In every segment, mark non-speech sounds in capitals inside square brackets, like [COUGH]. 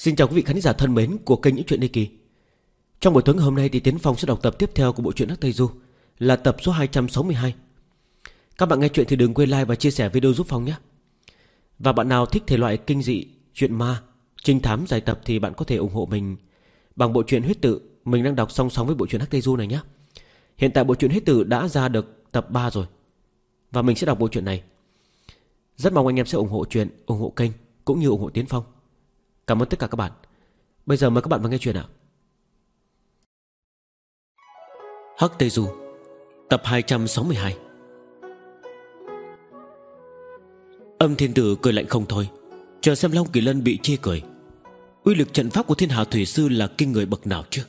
Xin chào quý vị khán giả thân mến của kênh Những Chuyện Đi Kỳ. Trong buổi tối ngày hôm nay thì Tiến Phong sẽ đọc tập tiếp theo của bộ truyện Hắc Tây Du Là tập số 262 Các bạn nghe chuyện thì đừng quên like và chia sẻ video giúp Phong nhé. Và bạn nào thích thể loại kinh dị, chuyện ma, trinh thám dài tập Thì bạn có thể ủng hộ mình bằng bộ truyện huyết tự. Mình đang đọc song song với bộ truyện Hắc Tây Du này nhé. Hiện tại bộ truyện huyết tự đã ra được tập 3 rồi. Và mình sẽ đọc bộ truyện này. Rất mong anh em sẽ ủng hộ chuyện, ủng hộ kênh Cũng như ủng hộ Tiến Phong. Cảm ơn tất cả các bạn. Bây giờ mời các bạn vào nghe chuyện ạ. Hắc Tây Du, Tập 262 Âm thiên tử cười lạnh không thôi, Chờ xem Long Kỳ Lân bị chê cười. Uy lực trận pháp của thiên hạ thủy sư là kinh người bậc nào chứ?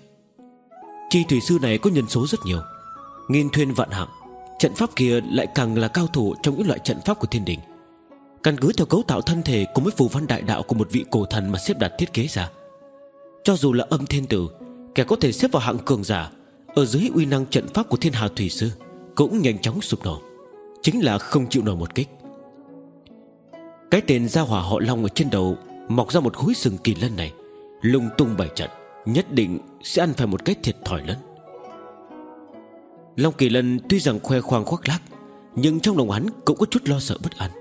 Chi thủy sư này có nhân số rất nhiều. Nghìn thuyền vạn hạng Trận pháp kia lại càng là cao thủ Trong những loại trận pháp của thiên đình. Căn cứ theo cấu tạo thân thể Cùng với phù văn đại đạo của một vị cổ thần Mà xếp đặt thiết kế ra. Cho dù là âm thiên tử, Kẻ có thể xếp vào hạng cường giả, Ở dưới uy năng trận pháp của thiên hà thủy sư Cũng nhanh chóng sụp đổ, Chính là không chịu nổi một kích. Cái tên gia hỏa họ Long ở trên đầu Mọc ra một khối sừng kỳ lân này, Lung tung bảy trận, Nhất định sẽ ăn phải một cái thiệt thòi lớn. Long Kỳ Lân tuy rằng khoe khoang khoác lác, Nhưng trong lòng hắn cũng có chút lo sợ bất an.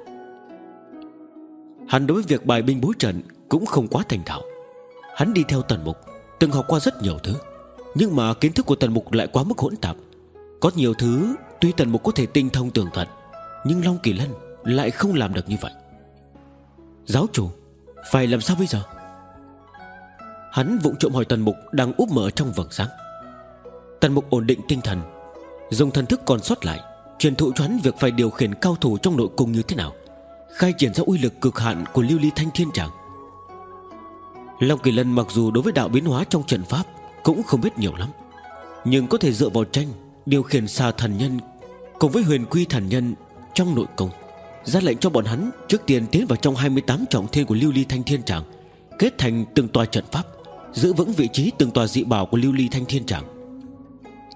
Hắn đối với việc bài binh bố trận Cũng không quá thành thạo. Hắn đi theo tần mục, Từng học qua rất nhiều thứ. Nhưng mà kiến thức của tần mục lại quá mức hỗn tạp. Có nhiều thứ, Tuy tần mục có thể tinh thông tường tận Nhưng Long Kỳ Lân lại không làm được như vậy. Giáo chủ, Phải làm sao bây giờ? Hắn vụng trộm hỏi tần mục Đang úp mở trong vầng sáng. Tần mục ổn định tinh thần, Dùng thần thức còn sót lại, Truyền thụ cho hắn việc phải điều khiển cao thủ trong nội cung như thế nào. Khai triển ra uy lực cực hạn của lưu ly thanh thiên tràng. Long Kỳ Lân mặc dù đối với đạo biến hóa trong trận pháp Cũng không biết nhiều lắm, Nhưng có thể dựa vào tranh Điều khiển xà thần nhân Cùng với huyền quy thần nhân trong nội công, ra lệnh cho bọn hắn trước tiên tiến vào trong 28 trọng thiên của lưu ly thanh thiên tràng, kết thành từng tòa trận pháp, giữ vững vị trí từng tòa dị bảo của lưu ly thanh thiên tràng.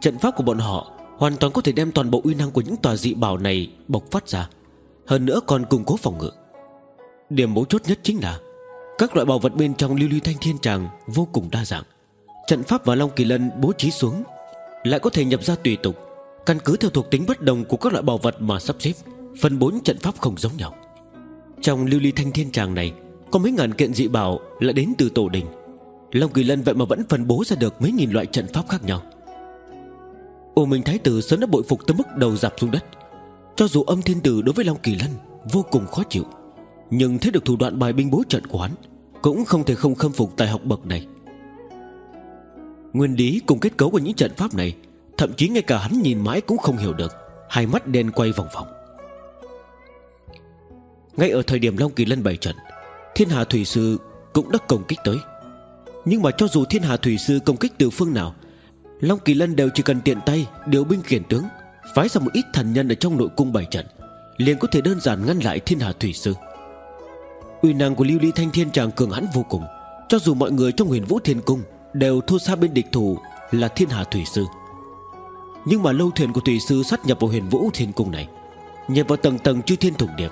Trận pháp của bọn họ hoàn toàn có thể đem toàn bộ uy năng của những tòa dị bảo này bộc phát ra hơn nữa còn củng cố phòng ngự. Điểm mấu chốt nhất chính là Các loại bảo vật bên trong lưu ly thanh thiên tràng Vô cùng đa dạng. Trận pháp và Long Kỳ Lân bố trí xuống, Lại có thể nhập ra tùy tục, Căn cứ theo thuộc tính bất đồng của các loại bảo vật mà sắp xếp Phần 4 trận pháp không giống nhau. Trong lưu ly thanh thiên tràng này, Có mấy ngàn kiện dị bảo là đến từ tổ đình. Long Kỳ Lân vậy mà vẫn phân bố ra được Mấy nghìn loại trận pháp khác nhau. Ô Minh Thái Tử sớm đã bội phục tới mức đầu dạp xuống đất cho dù âm thiên tử đối với Long Kỳ Lân, Vô cùng khó chịu. Nhưng thấy được thủ đoạn bài binh bố trận của hắn, Cũng không thể không khâm phục tài học bậc này. Nguyên lý cùng kết cấu của những trận pháp này, Thậm chí ngay cả hắn nhìn mãi cũng không hiểu được, Hai mắt đen quay vòng vòng. Ngay ở thời điểm Long Kỳ Lân bày trận, Thiên Hà Thủy Sư cũng đã công kích tới. Nhưng mà cho dù Thiên Hà Thủy Sư công kích từ phương nào, Long Kỳ Lân đều chỉ cần tiện tay Điều binh khiển tướng Phái ra một ít thần nhân ở trong nội cung bảy trận, Liền có thể đơn giản ngăn lại thiên hà thủy sư. Uy năng của lưu ly thanh thiên chàng cường hãn vô cùng, Cho dù mọi người trong huyền vũ thiên cung Đều thua xa bên địch thủ là thiên hà thủy sư. Nhưng mà lâu thuyền của thủy sư sát nhập vào huyền vũ thiên cung này, Nhập vào tầng tầng chư thiên thủng điệp,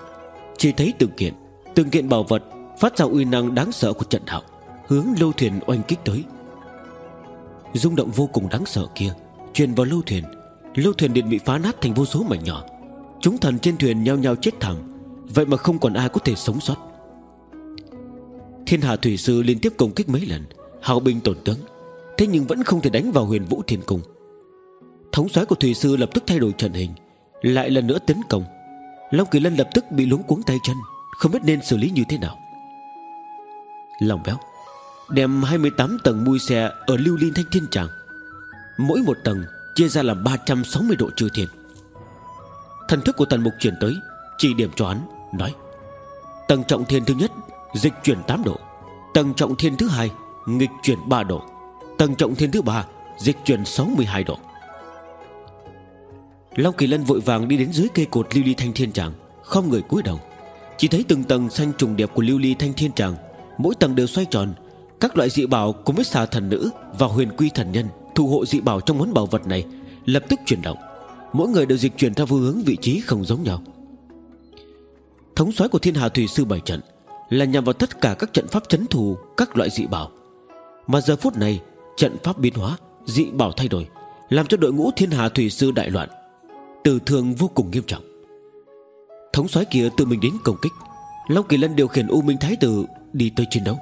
Chỉ thấy từng kiện Từng kiện bảo vật Phát ra uy năng đáng sợ của trận đạo Hướng lâu thuyền oanh kích tới. Rung động vô cùng đáng sợ kia, Truyền vào lâu thuyền Lâu thuyền điện bị phá nát thành vô số mảnh nhỏ. Chúng thần trên thuyền nhao nhao chết thảm, Vậy mà không còn ai có thể sống sót. Thiên hạ thủy sư liên tiếp công kích mấy lần, Hào binh tổn tướng, Thế nhưng vẫn không thể đánh vào huyền vũ thiên cung. Thống soái của thủy sư lập tức thay đổi trận hình, Lại lần nữa tấn công. Long Kỳ Lân lập tức bị lúng cuống tay chân, Không biết nên xử lý như thế nào. Lòng béo, Đem 28 tầng mui xe Ở lưu liên thanh thiên tràng, Mỗi một tầng Chia ra làm 360 độ trừ thiên. Thần thức của tần mục chuyển tới, Chỉ điểm cho hắn, Nói, Tầng trọng thiên thứ nhất, Dịch chuyển 8 độ. Tầng trọng thiên thứ hai, Nghịch chuyển 3 độ. Tầng trọng thiên thứ ba, Dịch chuyển 62 độ. Long Kỳ Lân vội vàng đi đến dưới cây cột lưu ly thanh thiên tràng Không người cúi đầu. Chỉ thấy từng tầng xanh trùng đẹp của lưu ly thanh thiên tràng, Mỗi tầng đều xoay tròn, Các loại dị bảo cùng với xà thần nữ Và huyền quy thần nhân. Thủ hộ dị bảo trong món bảo vật này, Lập tức chuyển động. Mỗi người đều dịch chuyển theo phương hướng vị trí không giống nhau. Thống soái của thiên hà thủy sư bảy trận Là nhằm vào tất cả các trận pháp chấn thù Các loại dị bảo. Mà giờ phút này, trận pháp biến hóa, Dị bảo thay đổi, Làm cho đội ngũ thiên hà thủy sư đại loạn, Tử thương vô cùng nghiêm trọng. Thống soái kia tự mình đến công kích, Long Kỳ Lân điều khiển U Minh Thái Tử Đi tới chiến đấu.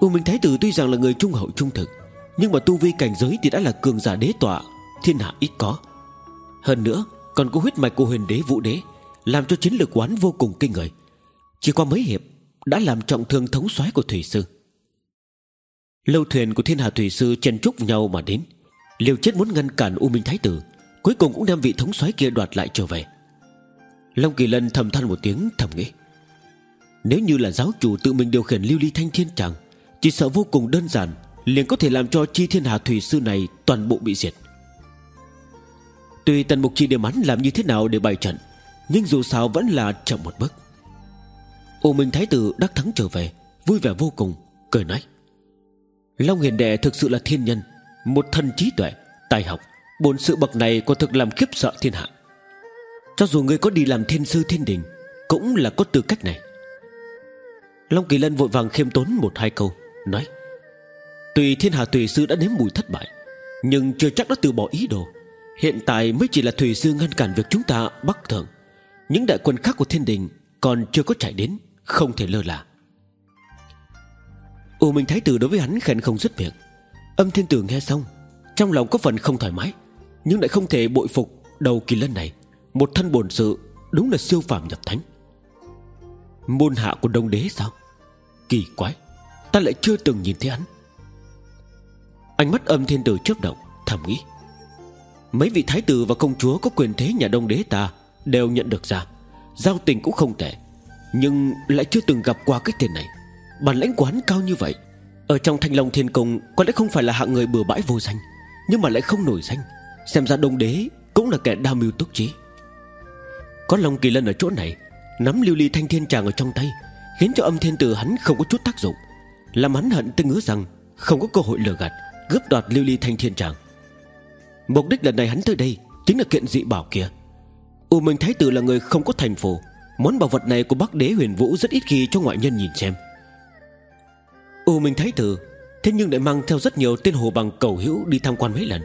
U Minh Thái Tử tuy rằng là người trung hậu trung thực nhưng mà tu vi cảnh giới thì đã là cường giả đế tọa, Thiên hạ ít có. Hơn nữa, còn có huyết mạch của huyền đế, vũ đế, Làm cho chiến lược quán vô cùng kinh người. Chỉ qua mấy hiệp, Đã làm trọng thương thống soái của Thủy Sư. Lâu thuyền của thiên hạ Thủy Sư chen trúc nhau mà đến. Liều chết muốn ngăn cản U Minh Thái Tử, Cuối cùng cũng đem vị thống soái kia đoạt lại trở về. Long Kỳ Lân thầm than một tiếng, thầm nghĩ. Nếu như là giáo chủ tự mình điều khiển lưu ly thanh thiên chẳng Chỉ sợ vô cùng đơn giản liền có thể làm cho chi thiên hà thủy sư này toàn bộ bị diệt. Tuy tần mục chi điểm hắn làm như thế nào để bày trận Nhưng dù sao vẫn là chậm một bước. Ô Minh Thái Tử đắc thắng trở về Vui vẻ vô cùng Cười nói. Long Hiền Đệ thực sự là thiên nhân Một thần trí tuệ, tài học Bốn sự bậc này có thực làm khiếp sợ thiên hạ. Cho dù người có đi làm thiên sư thiên đình Cũng là có tư cách này. Long Kỳ Lân vội vàng khiêm tốn một hai câu Nói. Tuy thiên hạ tùy sư đã nếm mùi thất bại, Nhưng chưa chắc đã từ bỏ ý đồ. Hiện tại mới chỉ là thủy sư ngăn cản việc chúng ta bắt thường Những đại quân khác của thiên đình Còn chưa có chạy đến, Không thể lơ là. U Minh Thái Tử đối với hắn khen không dứt việc Âm thiên tử nghe xong, Trong lòng có phần không thoải mái, Nhưng lại không thể bội phục đầu kỳ lân này. Một thân bổn sự Đúng là siêu phàm nhập thánh. Môn hạ của đông đế sao? Kỳ quái, Ta lại chưa từng nhìn thấy hắn. Ánh mắt âm thiên tử chớp động, Thầm nghĩ. Mấy vị thái tử và công chúa có quyền thế nhà đông đế ta Đều nhận được ra. Giao tình cũng không tệ, Nhưng lại chưa từng gặp qua cái tên này. Bản lãnh quán cao như vậy, Ở trong thanh long thiên cung Có lẽ không phải là hạng người bừa bãi vô danh, Nhưng mà lại không nổi danh. Xem ra đông đế cũng là kẻ đa mưu túc trí. Có Long Kỳ Lân ở chỗ này, Nắm lưu ly thanh thiên tràng ở trong tay, Khiến cho âm thiên tử hắn không có chút tác dụng. Làm hắn hận tới ngứa rằng Không có cơ hội lừa gạt. Gấp đoạt lưu ly thanh thiên tràng. Mục đích lần này hắn tới đây Chính là kiện dị bảo kia. U Minh Thái Tử là người không có thành phố, Món bảo vật này của Bắc Đế huyền vũ Rất ít khi cho ngoại nhân nhìn xem. U Minh Thái Tử, Thế nhưng lại mang theo rất nhiều tên hồ bằng cầu hữu Đi tham quan mấy lần,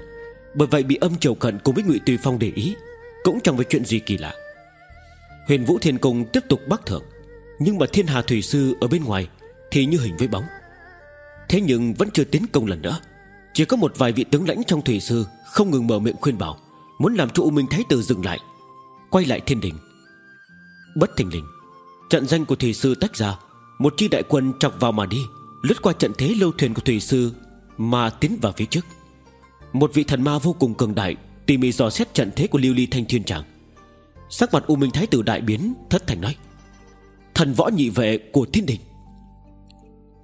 Bởi vậy bị âm triều cận cùng với Ngụy Tùy Phong để ý, Cũng chẳng phải chuyện gì kỳ lạ. Huyền Vũ Thiên Cung tiếp tục bắc thượng, Nhưng mà Thiên Hà Thủy Sư ở bên ngoài Thì như hình với bóng. Thế nhưng vẫn chưa tiến công lần nữa. Chỉ có một vài vị tướng lãnh trong Thủy Sư Không ngừng mở miệng khuyên bảo, Muốn làm cho U Minh Thái Tử dừng lại. Quay lại thiên đình. Bất thình lình, Trận danh của Thủy Sư tách ra, Một chi đại quân chọc vào mà đi, Lướt qua trận thế lâu thuyền của Thủy Sư Mà tiến vào phía trước. Một vị thần ma vô cùng cường đại, Tỉ mỉ dò xét trận thế của Lưu Ly Thanh Thiên Tràng. Sắc mặt U Minh Thái Tử đại biến, Thất thành nói, Thần võ nhị vệ của thiên đình.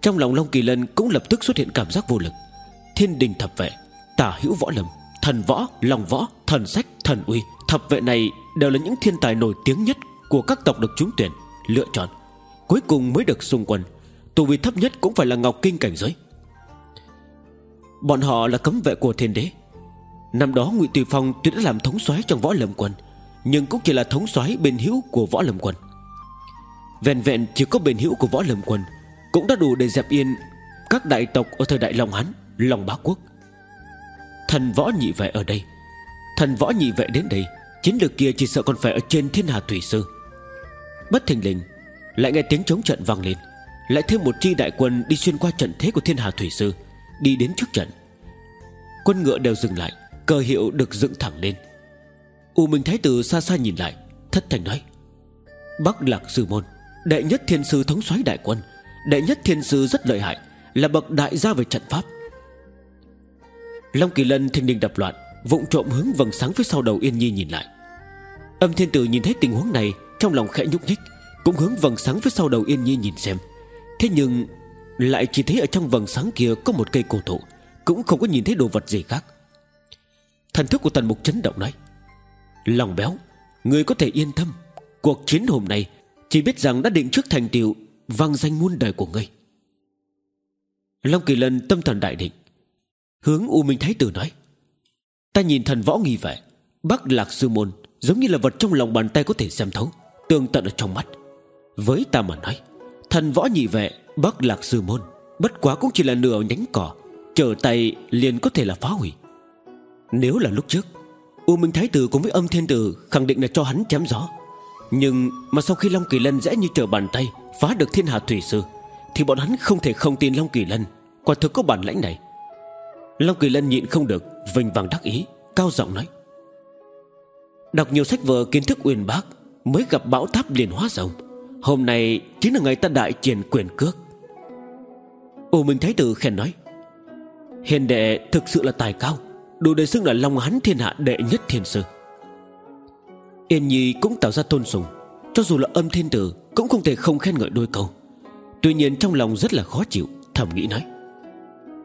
Trong lòng Long Kỳ Lân cũng lập tức xuất hiện cảm giác vô lực. Thiên đình thập vệ Tả hữu võ lâm Thần võ, lòng võ, thần sách, thần uy. Thập vệ này đều là những thiên tài nổi tiếng nhất Của các tộc được trúng tuyển Lựa chọn. Cuối cùng mới được xung quân Tu vi thấp nhất cũng phải là Ngọc Kinh cảnh giới. Bọn họ là cấm vệ của thiên đế. Năm đó ngụy Tùy Phong tuy đã làm thống soái trong võ lâm quân Nhưng cũng chỉ là thống soái bên hữu của võ lâm quân. Vẹn vẹn chỉ có bên hữu của võ lâm quân Cũng đã đủ để dẹp yên Các đại tộc ở thời đại Long Hán. Long Bá Quốc. Thần võ nhị vệ ở đây. Thần võ nhị vệ đến đây, Chiến lược kia chỉ sợ còn phải ở trên thiên hà thủy sư. Bất thình lình, Lại nghe tiếng chống trận vang lên. Lại thêm một chi đại quân đi xuyên qua trận thế của thiên hà thủy sư, Đi đến trước trận. Quân ngựa đều dừng lại Cờ hiệu được dựng thẳng lên. U Minh Thái Tử xa xa nhìn lại, Thất thành nói, Bắc Lạc Sư Môn, Đệ nhất thiên sư thống soái đại quân, Đệ nhất thiên sư rất lợi hại, Là bậc đại gia về trận pháp. Long Kỳ Lân thình đình đập loạn, vụng trộm hướng vầng sáng phía sau đầu Yên Nhi nhìn lại. Âm thiên tử nhìn thấy tình huống này, Trong lòng khẽ nhúc nhích, Cũng hướng vầng sáng phía sau đầu Yên Nhi nhìn xem. Thế nhưng, Lại chỉ thấy ở trong vầng sáng kia có một cây cổ thụ, Cũng không có nhìn thấy đồ vật gì khác. Thần thức của tần mục chấn động nói, Lòng béo, Người có thể yên tâm, Cuộc chiến hôm nay Chỉ biết rằng đã định trước thành tiệu Vang danh muôn đời của ngươi. Long Kỳ Lân tâm thần đại định Hướng U Minh Thái Tử nói. Ta nhìn thần võ nghi vệ Bắc Lạc Sư Môn Giống như là vật trong lòng bàn tay có thể xem thấu, Tương tận ở trong mắt. Với ta mà nói, Thần võ nhị vệ Bắc lạc sư môn, Bất quá cũng chỉ là nửa nhánh cỏ Trở tay liền có thể là phá hủy. Nếu là lúc trước, U Minh Thái Tử cùng với âm thiên tử Khẳng định là cho hắn chém gió. Nhưng mà sau khi Long Kỳ Lân dễ như trở bàn tay, Phá được thiên hạ thủy sư, Thì bọn hắn không thể không tin Long Kỳ Lân, Quả thực có bản lãnh này. Long Kỳ Lân nhịn không được Vinh vàng đắc ý, Cao giọng nói. Đọc nhiều sách vở, kiến thức uyên bác, Mới gặp bão tháp liền hóa rồng. Hôm nay chính là ngày ta đại triển quyền cước. Ô Minh Thái Tử khen nói, Hiền đệ thực sự là tài cao, Đủ để xưng là Long Hán thiên hạ đệ nhất thiên sư. Yên Nhi cũng tạo ra tôn sùng, Cho dù là âm thiên tử Cũng không thể không khen ngợi đôi câu. Tuy nhiên trong lòng rất là khó chịu, Thầm nghĩ nói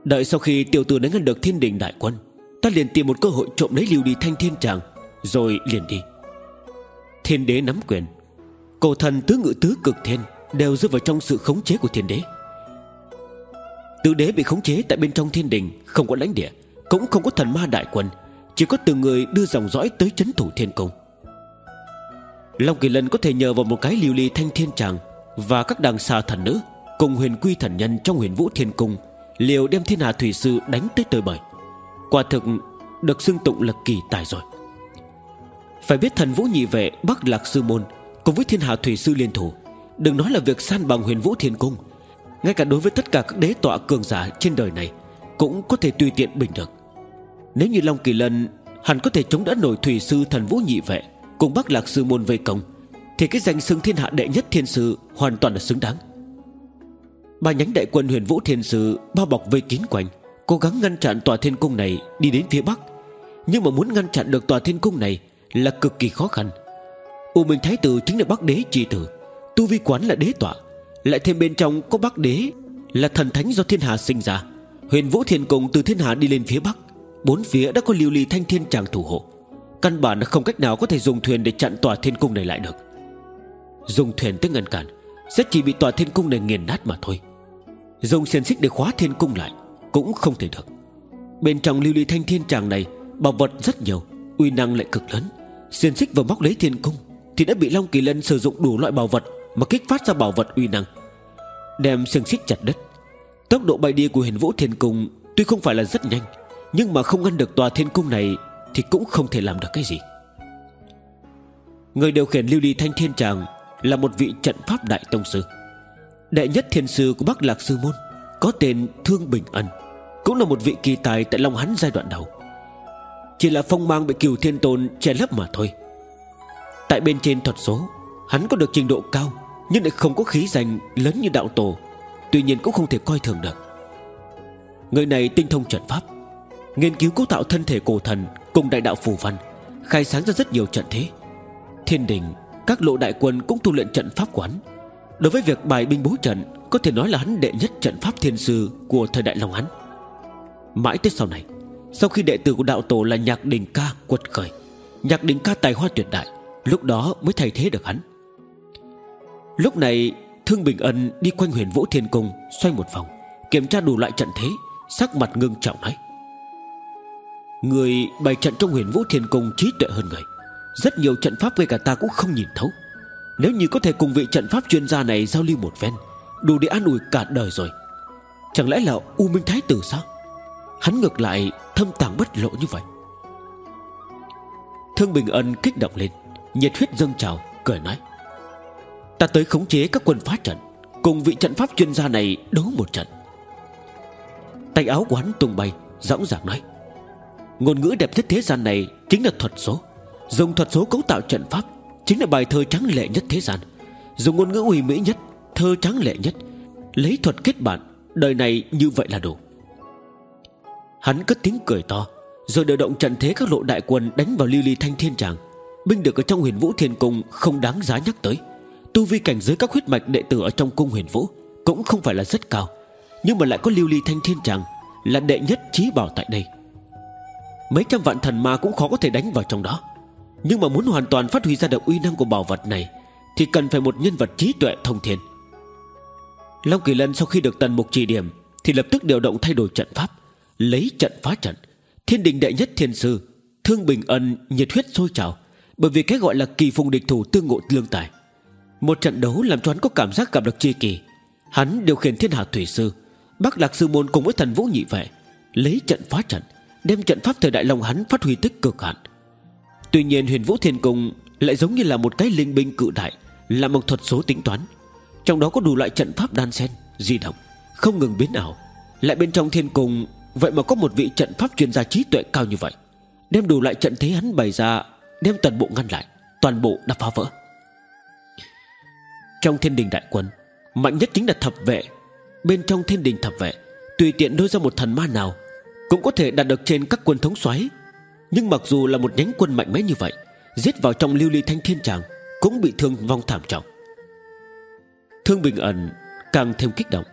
Đợi sau khi tiểu tử đánh ngăn được thiên đình đại quân, Ta liền tìm một cơ hội trộm lấy lưu đi thanh thiên tràng, Rồi liền đi. Thiên đế nắm quyền. Cổ thần tứ ngự tứ cực thiên Đều rơi vào trong sự khống chế của thiên đế. Tứ đế bị khống chế tại bên trong thiên đình, Không có lãnh địa, Cũng không có thần ma đại quân, Chỉ có từng người đưa dòng dõi tới chấn thủ thiên cung. Long Kỳ Lân có thể nhờ vào một cái lưu ly thanh thiên tràng Và các đàng xà thần nữ Cùng huyền quy thần nhân trong huyền vũ thiên cung Liều đem thiên hạ thủy sư đánh tới tơi bời. Quả thực được xưng tụng là kỳ tài rồi. Phải biết thần vũ nhị vệ, Bắc Lạc Sư Môn, Cùng với thiên hạ thủy sư liên thủ, Đừng nói là việc san bằng huyền vũ thiên cung, Ngay cả đối với tất cả các đế tọa cường giả trên đời này Cũng có thể tùy tiện bình được. Nếu như Long Kỳ Lân Hẳn có thể chống đỡ nổi thủy sư thần vũ nhị vệ Cùng Bắc Lạc Sư Môn vây công, Thì cái danh xưng thiên hạ đệ nhất thiên sư Hoàn toàn là xứng đáng. Ba nhánh đại quân huyền vũ thiên sư Bao bọc vây kín quanh, Cố gắng ngăn chặn tòa thiên cung này đi đến phía bắc. Nhưng mà muốn ngăn chặn được tòa thiên cung này Là cực kỳ khó khăn. U Minh Thái Tử chính là bắc đế chi tử, Tu vi quán là đế tọa, Lại thêm bên trong có bắc đế Là thần thánh do thiên hà sinh ra. Huyền vũ thiên cung từ thiên hà đi lên phía bắc, Bốn phía đã có lưu ly thanh thiên tràng thủ hộ. Căn bản là không cách nào có thể dùng thuyền Để chặn tòa thiên cung này lại được. Dùng thuyền tới ngăn cản, Sẽ chỉ bị tòa thiên cung này nghiền nát mà thôi. Dùng xiềng xích để khóa thiên cung lại Cũng không thể được. Bên trong lưu ly thanh thiên tràng này, Bảo vật rất nhiều, Uy năng lại cực lớn. Xiềng xích vừa móc lấy thiên cung Thì đã bị Long Kỳ Lân sử dụng đủ loại bảo vật Mà kích phát ra bảo vật uy năng, Đem xiềng xích chặt đất Tốc độ bay đi của huyền vũ thiên cung Tuy không phải là rất nhanh, Nhưng mà không ngăn được tòa thiên cung này Thì cũng không thể làm được cái gì. Người điều khiển lưu ly thanh thiên tràng Là một vị trận pháp đại tông sư. Đệ nhất thiền sư của Bắc Lạc Sư Môn, Có tên Thương Bình Ân, Cũng là một vị kỳ tài tại Long Hắn giai đoạn đầu. Chỉ là phong mang bị cửu thiên tôn che lấp mà thôi. Tại bên trên thuật số, Hắn có được trình độ cao, Nhưng lại không có khí danh lớn như đạo tổ, Tuy nhiên cũng không thể coi thường được. Người này tinh thông trận pháp, Nghiên cứu cấu tạo thân thể cổ thần Cùng đại đạo phù văn, Khai sáng ra rất nhiều trận thế. Thiên đình, Các lộ đại quân cũng tu luyện trận pháp quán Đối với việc bài binh bố trận, Có thể nói là hắn đệ nhất trận pháp thiên sư Của thời đại Long hắn Mãi tới sau này, Sau khi đệ tử của đạo tổ là Nhạc Đình Ca quật khởi, Nhạc Đình Ca tài hoa tuyệt đại, Lúc đó mới thay thế được hắn. Lúc này, Thương Bình Ân đi quanh huyền vũ thiên cung, Xoay một vòng, Kiểm tra đủ loại trận thế, Sắc mặt ngưng trọng nói. Người bày trận trong huyền vũ thiên cung trí tuệ hơn người, Rất nhiều trận pháp về cả ta cũng không nhìn thấu nếu như có thể cùng vị trận pháp chuyên gia này giao lưu một phen, Đủ để an ủi cả đời rồi. Chẳng lẽ là U Minh Thái Tử sao? Hắn ngược lại thâm tàng bất lộ như vậy. Thương Bình Ân kích động lên, Nhiệt huyết dâng trào, Cười nói. Ta tới khống chế các quân phá trận, Cùng vị trận pháp chuyên gia này đấu một trận. Tay áo của hắn tung bay, Dõng dạc nói. Ngôn ngữ đẹp nhất thế gian này Chính là thuật số. Dùng thuật số cấu tạo trận pháp Chính là bài thơ trắng lệ nhất thế gian. Dùng ngôn ngữ uy mỹ nhất, Thơ trắng lệ nhất, Lấy thuật kết bạn, Đời này như vậy là đủ. Hắn cất tiếng cười to, Rồi điều động trận thế các lộ đại quân Đánh vào lưu ly thanh thiên tràng. Binh được ở trong huyền vũ thiên cung Không đáng giá nhắc tới. Tu vi cảnh giới các huyết mạch đệ tử ở trong cung huyền vũ Cũng không phải là rất cao, Nhưng mà lại có lưu ly thanh thiên tràng Là đệ nhất trí bảo tại đây. Mấy trăm vạn thần ma cũng khó có thể đánh vào trong đó nhưng mà muốn hoàn toàn phát huy ra được uy năng của bảo vật này, Thì cần phải một nhân vật trí tuệ thông thiên. Long Kỳ Lân sau khi được tần mục chỉ điểm, Thì lập tức điều động thay đổi trận pháp, Lấy trận phá trận. Thiên đình đệ nhất thiên sư, Thương Bình Ân nhiệt huyết sôi trào, Bởi vì cái gọi là kỳ phùng địch thủ tương ngộ lương tài. Một trận đấu làm cho hắn có cảm giác gặp được chi kỳ. Hắn điều khiển thiên hạ thủy sư, Bắc Lạc Sư Môn cùng với thần vũ nhị vệ, Lấy trận phá trận, Đem trận pháp thời đại lòng hắn phát huy tích cực hạn. Tuy nhiên huyền vũ thiên cung Lại giống như là một cái linh binh cự đại, Là một thuật số tính toán. Trong đó có đủ loại trận pháp đan xen, Di động, Không ngừng biến ảo. Lại bên trong thiên cung, Vậy mà có một vị trận pháp chuyên gia trí tuệ cao như vậy. Đem đủ loại trận thế hắn bày ra, Đem toàn bộ ngăn lại, Toàn bộ đã phá vỡ. Trong thiên đình đại quân, Mạnh nhất chính là thập vệ. Bên trong thiên đình thập vệ, Tùy tiện đưa ra một thần ma nào, Cũng có thể đạt được trên các quân thống xoáy nhưng mặc dù là một nhánh quân mạnh mẽ như vậy, Giết vào trong lưu ly thanh thiên tràng Cũng bị thương vong thảm trọng. Thương Bình ẩn càng thêm kích động,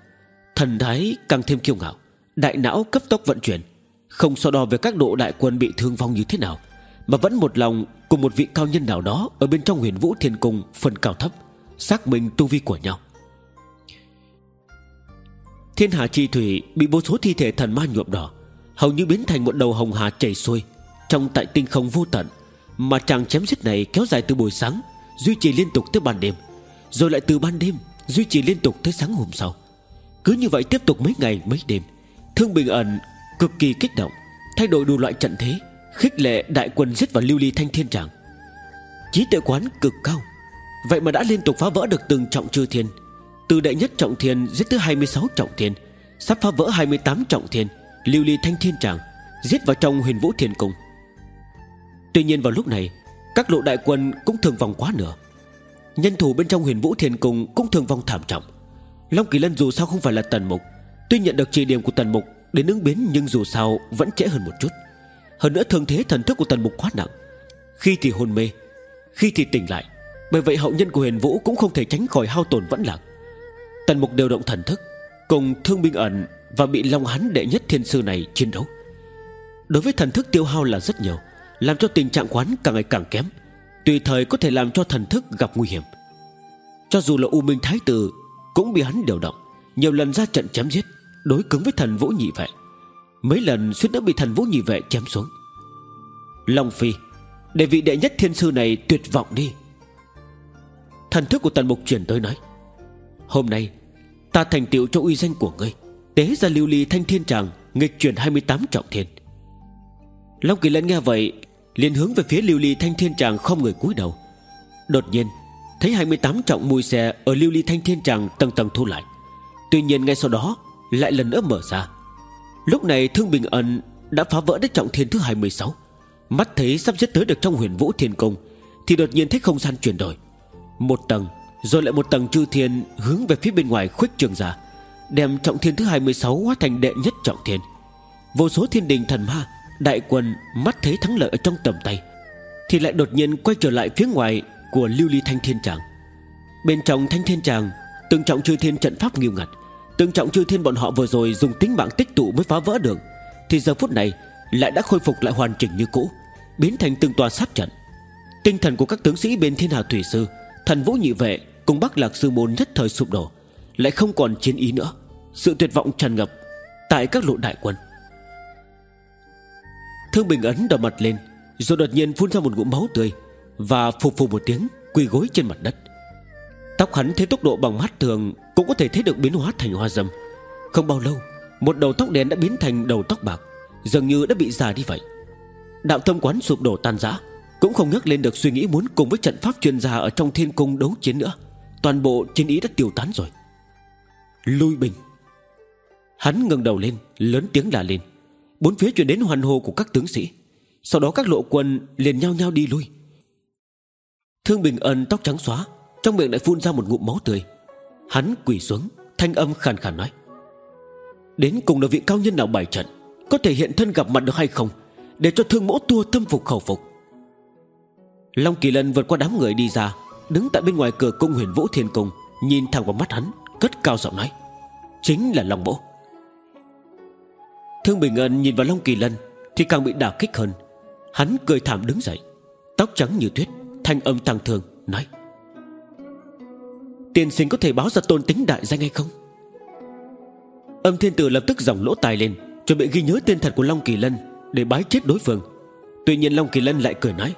Thần thái càng thêm kiêu ngạo, Đại não cấp tốc vận chuyển, Không so đo về các độ đại quân bị thương vong như thế nào, Mà vẫn một lòng Cùng một vị cao nhân nào đó Ở bên trong huyền vũ thiên cung phần cao thấp, Xác minh tu vi của nhau. Thiên hạ chi thủy Bị vô số thi thể thần ma nhuộm đỏ, Hầu như biến thành một đầu hồng hà chảy xuôi trong tại tinh không vô tận, Mà tràng chém giết này kéo dài từ buổi sáng, Duy trì liên tục tới ban đêm. Rồi lại từ ban đêm, Duy trì liên tục tới sáng hôm sau. Cứ như vậy tiếp tục mấy ngày, mấy đêm. Thương Bình ẩn cực kỳ kích động, Thay đổi đủ loại trận thế, Khích lệ đại quân giết vào lưu ly thanh thiên tràng. Trí tuệ quán cực cao. Vậy mà đã liên tục phá vỡ được từng trọng chư thiên. Từ đệ nhất trọng thiên giết tới 26 trọng thiên, Sắp phá vỡ 28 trọng thiên, Lưu ly thanh thiên tràng, Giết vào trong huyền vũ thiên cung. Tuy nhiên vào lúc này, Các lộ đại quân cũng thường vòng quá nửa. Nhân thủ bên trong huyền vũ thiền cung Cũng thường vong thảm trọng. Long Kỳ Lân dù sao không phải là tần mục, Tuy nhận được chỉ điểm của tần mục Đến ứng biến nhưng dù sao vẫn trễ hơn một chút. Hơn nữa thường thế thần thức của tần mục quá nặng. Khi thì hôn mê, Khi thì tỉnh lại, Bởi vậy hậu nhân của huyền vũ cũng không thể tránh khỏi hao tổn vẫn lạc. Tần mục điều động thần thức, Cùng thương binh ẩn Và bị long hắn đệ nhất thiên sư này chiến đấu. Đối với thần thức tiêu hao là rất nhiều làm cho tình trạng quán càng ngày càng kém, Tùy thời có thể làm cho thần thức gặp nguy hiểm. Cho dù là U Minh Thái Tử, Cũng bị hắn điều động, Nhiều lần ra trận chém giết, Đối cứng với thần vũ nhị vệ. Mấy lần suýt đã bị thần vũ nhị vệ chém xuống. Long Phi, Để vị đệ nhất thiên sư này tuyệt vọng đi. Thần thức của tần mục chuyển tới nói, Hôm nay, Ta thành tựu cho uy danh của ngươi, Tế ra lưu ly thanh thiên tràng, Nghịch chuyển 28 trọng thiên. Long Kỳ Lân nghe vậy liền hướng về phía lưu ly thanh thiên tràng không người cúi đầu. Đột nhiên, Thấy 28 trọng mùi xe Ở lưu ly thanh thiên tràng tầng tầng thu lại. Tuy nhiên ngay sau đó, Lại lần nữa mở ra. Lúc này Thương Bình Ân đã phá vỡ đất trọng thiên thứ 26 Mắt thấy sắp giết tới được trong huyền vũ thiên cung, Thì đột nhiên thấy không gian chuyển đổi. Một tầng, Rồi lại một tầng chư thiên Hướng về phía bên ngoài khuếch trường ra, Đem trọng thiên thứ 26 hóa thành đệ nhất trọng thiên. Vô số thiên đình thần ma Đại quân mắt thấy thắng lợi ở trong tầm tay, Thì lại đột nhiên quay trở lại phía ngoài Của lưu ly thanh thiên tràng. Bên trong thanh thiên tràng, Từng trọng chư thiên trận pháp nghiêm ngặt, Từng trọng chư thiên bọn họ vừa rồi dùng tính mạng tích tụ mới phá vỡ được, Thì giờ phút này Lại đã khôi phục lại hoàn chỉnh như cũ, Biến thành từng tòa sát trận. Tinh thần của các tướng sĩ bên thiên hà thủy sư, Thần vũ nhị vệ cùng bắc lạc sư môn nhất thời sụp đổ, Lại không còn chiến ý nữa. Sự tuyệt vọng tràn ngập Tại các lộ đại quân. Thương Bình Ấn đỏ mặt lên, Rồi đột nhiên phun ra một ngụm máu tươi Và phục phục một tiếng, quỳ gối trên mặt đất. Tóc hắn thấy tốc độ bằng mắt thường Cũng có thể thấy được biến hóa thành hoa dâm. Không bao lâu, Một đầu tóc đen đã biến thành đầu tóc bạc, Dường như đã bị già đi vậy. Đạo tâm quán sụp đổ tan rã, Cũng không nhắc lên được suy nghĩ muốn cùng với trận pháp chuyên gia Ở trong thiên cung đấu chiến nữa. Toàn bộ chiến ý đã tiêu tán rồi. Lui bình Hắn ngẩng đầu lên, Lớn tiếng là lên. Bốn phía chuyển đến hoàn hồ của các tướng sĩ. Sau đó các lộ quân liền nhau nhau đi lui. Thương Bình Ân tóc trắng xóa, Trong miệng lại phun ra một ngụm máu tươi. Hắn quỳ xuống, Thanh âm khàn khàn nói. Đến cùng là vị cao nhân nào bài trận, Có thể hiện thân gặp mặt được hay không, Để cho thương mẫu tua tâm phục khẩu phục. Long Kỳ Lân vượt qua đám người đi ra, Đứng tại bên ngoài cửa cung huyền vũ thiên cung, Nhìn thẳng vào mắt hắn, Cất cao giọng nói. Chính là Long Mẫu Thương Bình Ân nhìn vào Long Kỳ Lân Thì càng bị đả kích hơn. Hắn cười thảm đứng dậy, Tóc trắng như tuyết, Thanh âm tăng thường nói, Tiên sinh có thể báo ra tôn tính đại danh hay không? Âm thiên tử lập tức dòng lỗ tai lên, Chuẩn bị ghi nhớ tên thật của Long Kỳ Lân Để bái chết đối phương. Tuy nhiên Long Kỳ Lân lại cười nói,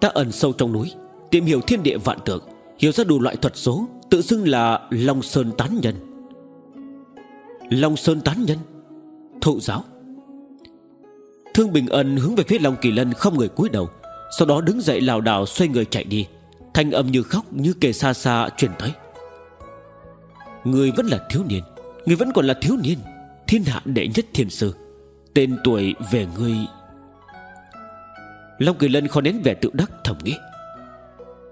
Ta ẩn sâu trong núi, Tìm hiểu thiên địa vạn tượng, Hiểu ra đủ loại thuật số, Tự xưng là Long Sơn Tán Nhân. Long Sơn Tán Nhân? Thụ giáo. Thương Bình Ân hướng về phía Long Kỳ Lân không người cúi đầu, Sau đó đứng dậy lảo đảo xoay người chạy đi, Thanh âm như khóc như kề xa xa truyền tới. Người vẫn là thiếu niên, Người vẫn còn là thiếu niên, Thiên hạ đệ nhất thiên sư, Tên tuổi về người. Long Kỳ Lân khó nén vẻ tự đắc thầm nghĩ.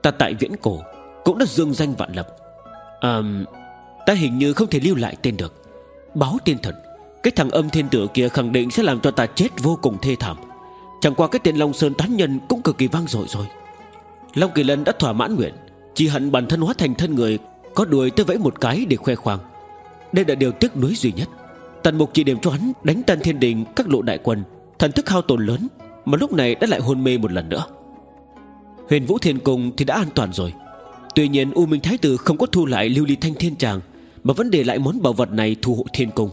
Ta tại viễn cổ, Cũng đã dương danh vạn lập. À Ta hình như không thể lưu lại tên được, Báo tiên thần cái thằng âm thiên tử kia khẳng định sẽ làm cho ta chết vô cùng thê thảm. Chẳng qua cái tên Long Sơn tán nhân Cũng cực kỳ vang dội rồi. Long Kỳ Lân đã thỏa mãn nguyện, Chỉ hận bản thân hóa thành thân người, Có đuổi tới vẫy một cái để khoe khoang. Đây là điều tiếc nuối duy nhất. Tần mục chỉ điểm cho hắn đánh tan thiên đình, Các lộ đại quân, Thần thức hao tổn lớn, Mà lúc này đã lại hôn mê một lần nữa. Huyền Vũ Thiên Cung thì đã an toàn rồi. Tuy nhiên U Minh Thái Tử không có thu lại lưu ly thanh thiên tràng, Mà vẫn để lại món bảo vật này thu hộ thiên cung.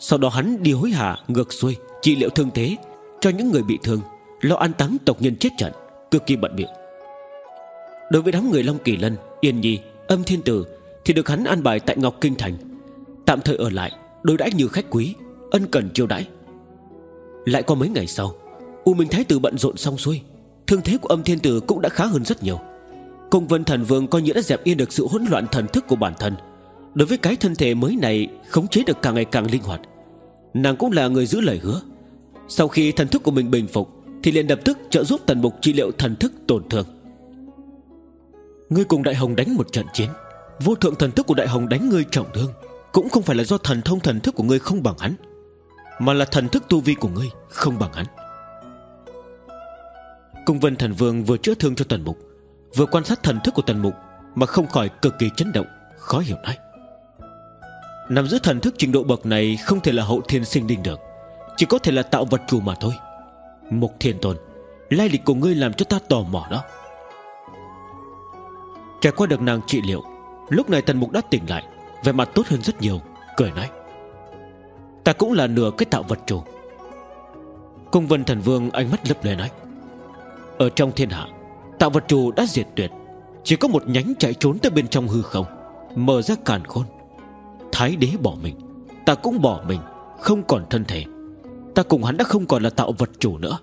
Sau đó hắn đi hối hả, ngược xuôi, Trị liệu thương thế Cho những người bị thương, Lo an táng tộc nhân chết trận, Cực kỳ bận biệt Đối với đám người Long Kỳ Lân, Yên Nhi, Âm Thiên Tử Thì được hắn an bài tại Ngọc Kinh Thành. Tạm thời ở lại, Đối đãi như khách quý, Ân cần chiêu đãi. Lại qua mấy ngày sau, U Minh Thái Tử bận rộn xong xuôi, Thương thế của âm thiên tử cũng đã khá hơn rất nhiều. Công vân thần vương coi như đã dẹp yên được sự hỗn loạn thần thức của bản thân Đối với cái thân thể mới này, Khống chế được càng ngày càng linh hoạt. Nàng cũng là người giữ lời hứa. Sau khi thần thức của mình bình phục, Thì liền lập tức trợ giúp tần mục trị liệu thần thức tổn thương. Ngươi cùng đại hồng đánh một trận chiến. Vô thượng thần thức của đại hồng đánh ngươi trọng thương, Cũng không phải là do thần thông thần thức của ngươi không bằng hắn, Mà là thần thức tu vi của ngươi không bằng hắn. Cung vân thần vương vừa chữa thương cho tần mục, Vừa quan sát thần thức của tần mục Mà không khỏi cực kỳ chấn động, Khó hiểu nói. Nằm giữ thần thức trình độ bậc này Không thể là hậu thiên sinh linh được. Chỉ có thể là tạo vật chủ mà thôi. Mục thiên tôn, Lai lịch của ngươi làm cho ta tò mò đó. Trải qua được nàng trị liệu, Lúc này tần mục đã tỉnh lại Về mặt tốt hơn rất nhiều, Cười nói. Ta cũng là nửa cái tạo vật chủ. Cung vân thần vương ánh mắt lấp lề nói. Ở trong thiên hạ, Tạo vật chủ đã diệt tuyệt. Chỉ có một nhánh chạy trốn tới bên trong hư không, Mở ra càn khôn. Thái đế bỏ mình. Ta cũng bỏ mình, Không còn thân thể. Ta cùng hắn đã không còn là tạo vật chủ nữa.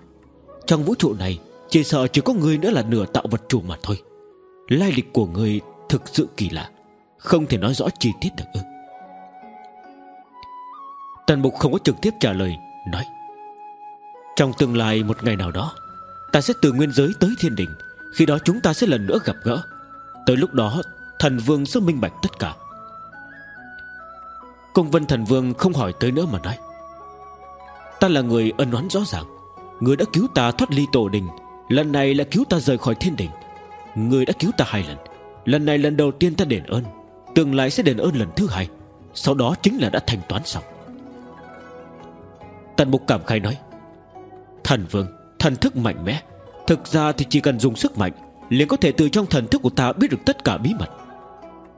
Trong vũ trụ này, Chỉ sợ chỉ có người nữa là nửa tạo vật chủ mà thôi. Lai lịch của người thực sự kỳ lạ, Không thể nói rõ chi tiết được ư. Tần Mục không có trực tiếp trả lời, Nói, Trong tương lai một ngày nào đó, Ta sẽ từ nguyên giới tới thiên đình. Khi đó chúng ta sẽ lần nữa gặp gỡ. Tới lúc đó, thần vương sẽ minh bạch tất cả. Công vân thần vương không hỏi tới nữa mà nói. Ta là người ân oán rõ ràng. Người đã cứu ta thoát ly tổ đình, Lần này là cứu ta rời khỏi thiên đình. Người đã cứu ta hai lần Lần này lần đầu tiên ta đền ơn, Tương lai sẽ đền ơn lần thứ hai, Sau đó chính là đã thanh toán xong. Tần mục cảm khai nói, Thần vương, Thần thức mạnh mẽ, Thực ra thì chỉ cần dùng sức mạnh, liền có thể từ trong thần thức của ta biết được tất cả bí mật.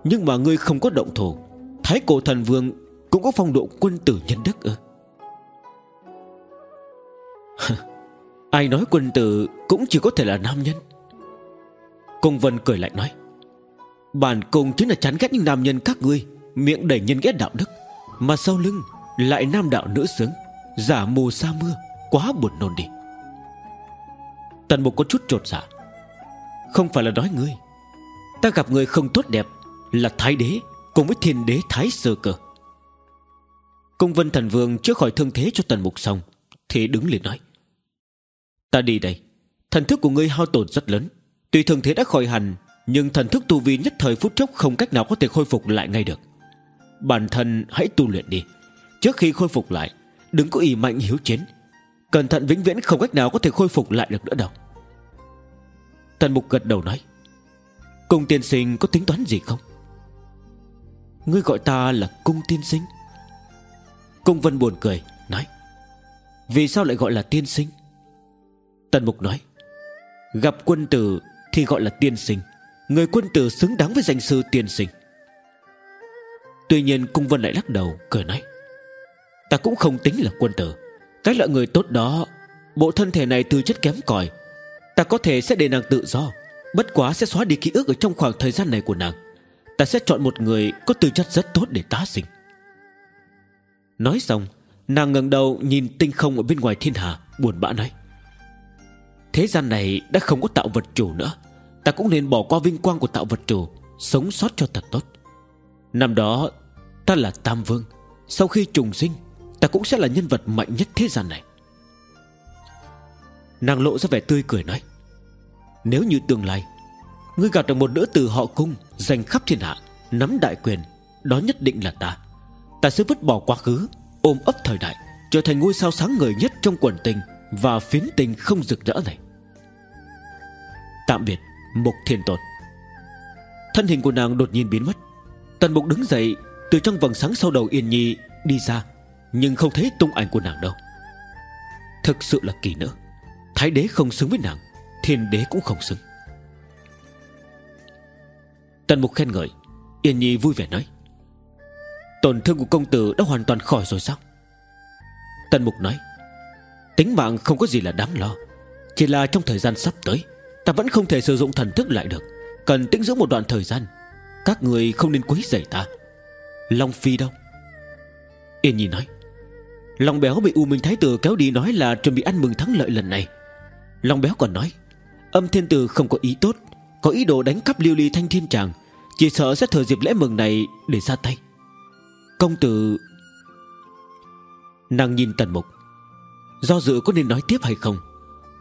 Nhưng mà ngươi không có động thủ, Thái cổ thần vương cũng có phong độ quân tử nhân đức ư? [LAUGHS] Ai nói quân tử Cũng chỉ có thể là nam nhân? Công Vân cười lại nói, Bản cùng chính là chán ghét những nam nhân các ngươi, Miệng đầy nhân ghét đạo đức, Mà sau lưng lại nam đạo nữ sướng, Giả mù sa mưa, Quá buồn nôn đi. Tần mục có chút trột dạ Không phải là nói ngươi, Ta gặp người không tốt đẹp Là thái đế Cùng với thiên đế thái sơ cơ. Công vân thần vương chưa khỏi thương thế cho tần mục xong, Thì đứng lên nói. Ta đi đây. Thần thức của ngươi hao tổn rất lớn. Tuy thương thế đã khỏi hẳn, Nhưng thần thức tu vi nhất thời phút chốc Không cách nào có thể khôi phục lại ngay được. Bản thân hãy tu luyện đi. Trước khi khôi phục lại, Đừng có ý mạnh hiếu chiến. Cẩn thận vĩnh viễn không cách nào có thể khôi phục lại được nữa đâu. Tần mục gật đầu nói. Cung tiên sinh có tính toán gì không? Ngươi gọi ta là cung tiên sinh. Cung vân buồn cười, Nói, Vì sao lại gọi là tiên sinh? Tần mục nói, Gặp quân tử thì gọi là tiên sinh, Người quân tử xứng đáng với danh sư tiên sinh. Tuy nhiên cung vân lại lắc đầu, Cười nói, Ta cũng không tính là quân tử, Cái loại người tốt đó, Bộ thân thể này tư chất kém cỏi, Ta có thể sẽ để nàng tự do, Bất quá sẽ xóa đi ký ức Ở trong khoảng thời gian này của nàng. Ta sẽ chọn một người có tư chất rất tốt để tá sinh. Nói xong, Nàng ngẩng đầu nhìn tinh không ở bên ngoài thiên hà, Buồn bã nói. Thế gian này đã không có tạo vật chủ nữa. Ta cũng nên bỏ qua vinh quang của tạo vật chủ, Sống sót cho thật tốt. Năm đó, ta là Tam Vương. Sau khi trùng sinh, Ta cũng sẽ là nhân vật mạnh nhất thế gian này. Nàng lộ ra vẻ tươi cười nói. Nếu như tương lai, Ngươi gặp được một nữ tử họ cung Giành khắp thiên hạ, Nắm đại quyền, Đó nhất định là ta. Ta sẽ vứt bỏ quá khứ, Ôm ấp thời đại, Trở thành ngôi sao sáng ngời nhất trong quần tình Và phiến tình không rực rỡ này. Tạm biệt Mục Thiên Tôn. Thân hình của nàng đột nhiên biến mất. Tần Mục đứng dậy, Từ trong vầng sáng sau đầu Yên Nhi đi ra, Nhưng không thấy tung ảnh của nàng đâu. Thực sự là kỳ nữa Thái đế không xứng với nàng, Thiên đế cũng không xứng. Tần Mục khen ngợi, Yên Nhi vui vẻ nói. Tổn thương của công tử đã hoàn toàn khỏi rồi sao? Tần Mục nói, Tính mạng không có gì là đáng lo. Chỉ là trong thời gian sắp tới, Ta vẫn không thể sử dụng thần thức lại được. Cần tĩnh dưỡng một đoạn thời gian. Các người không nên quấy rầy ta. Long Phi đâu? Yên Nhi nói Long béo bị U Minh Thái Tử kéo đi nói là chuẩn bị ăn mừng thắng lợi lần này. Long béo còn nói, Âm thiên tử không có ý tốt, Có ý đồ đánh cắp liêu ly thanh thiên tràng, Chỉ sợ sẽ thừa dịp lễ mừng này để ra tay. Công tử Nàng nhìn tần mục. Do dự có nên nói tiếp hay không?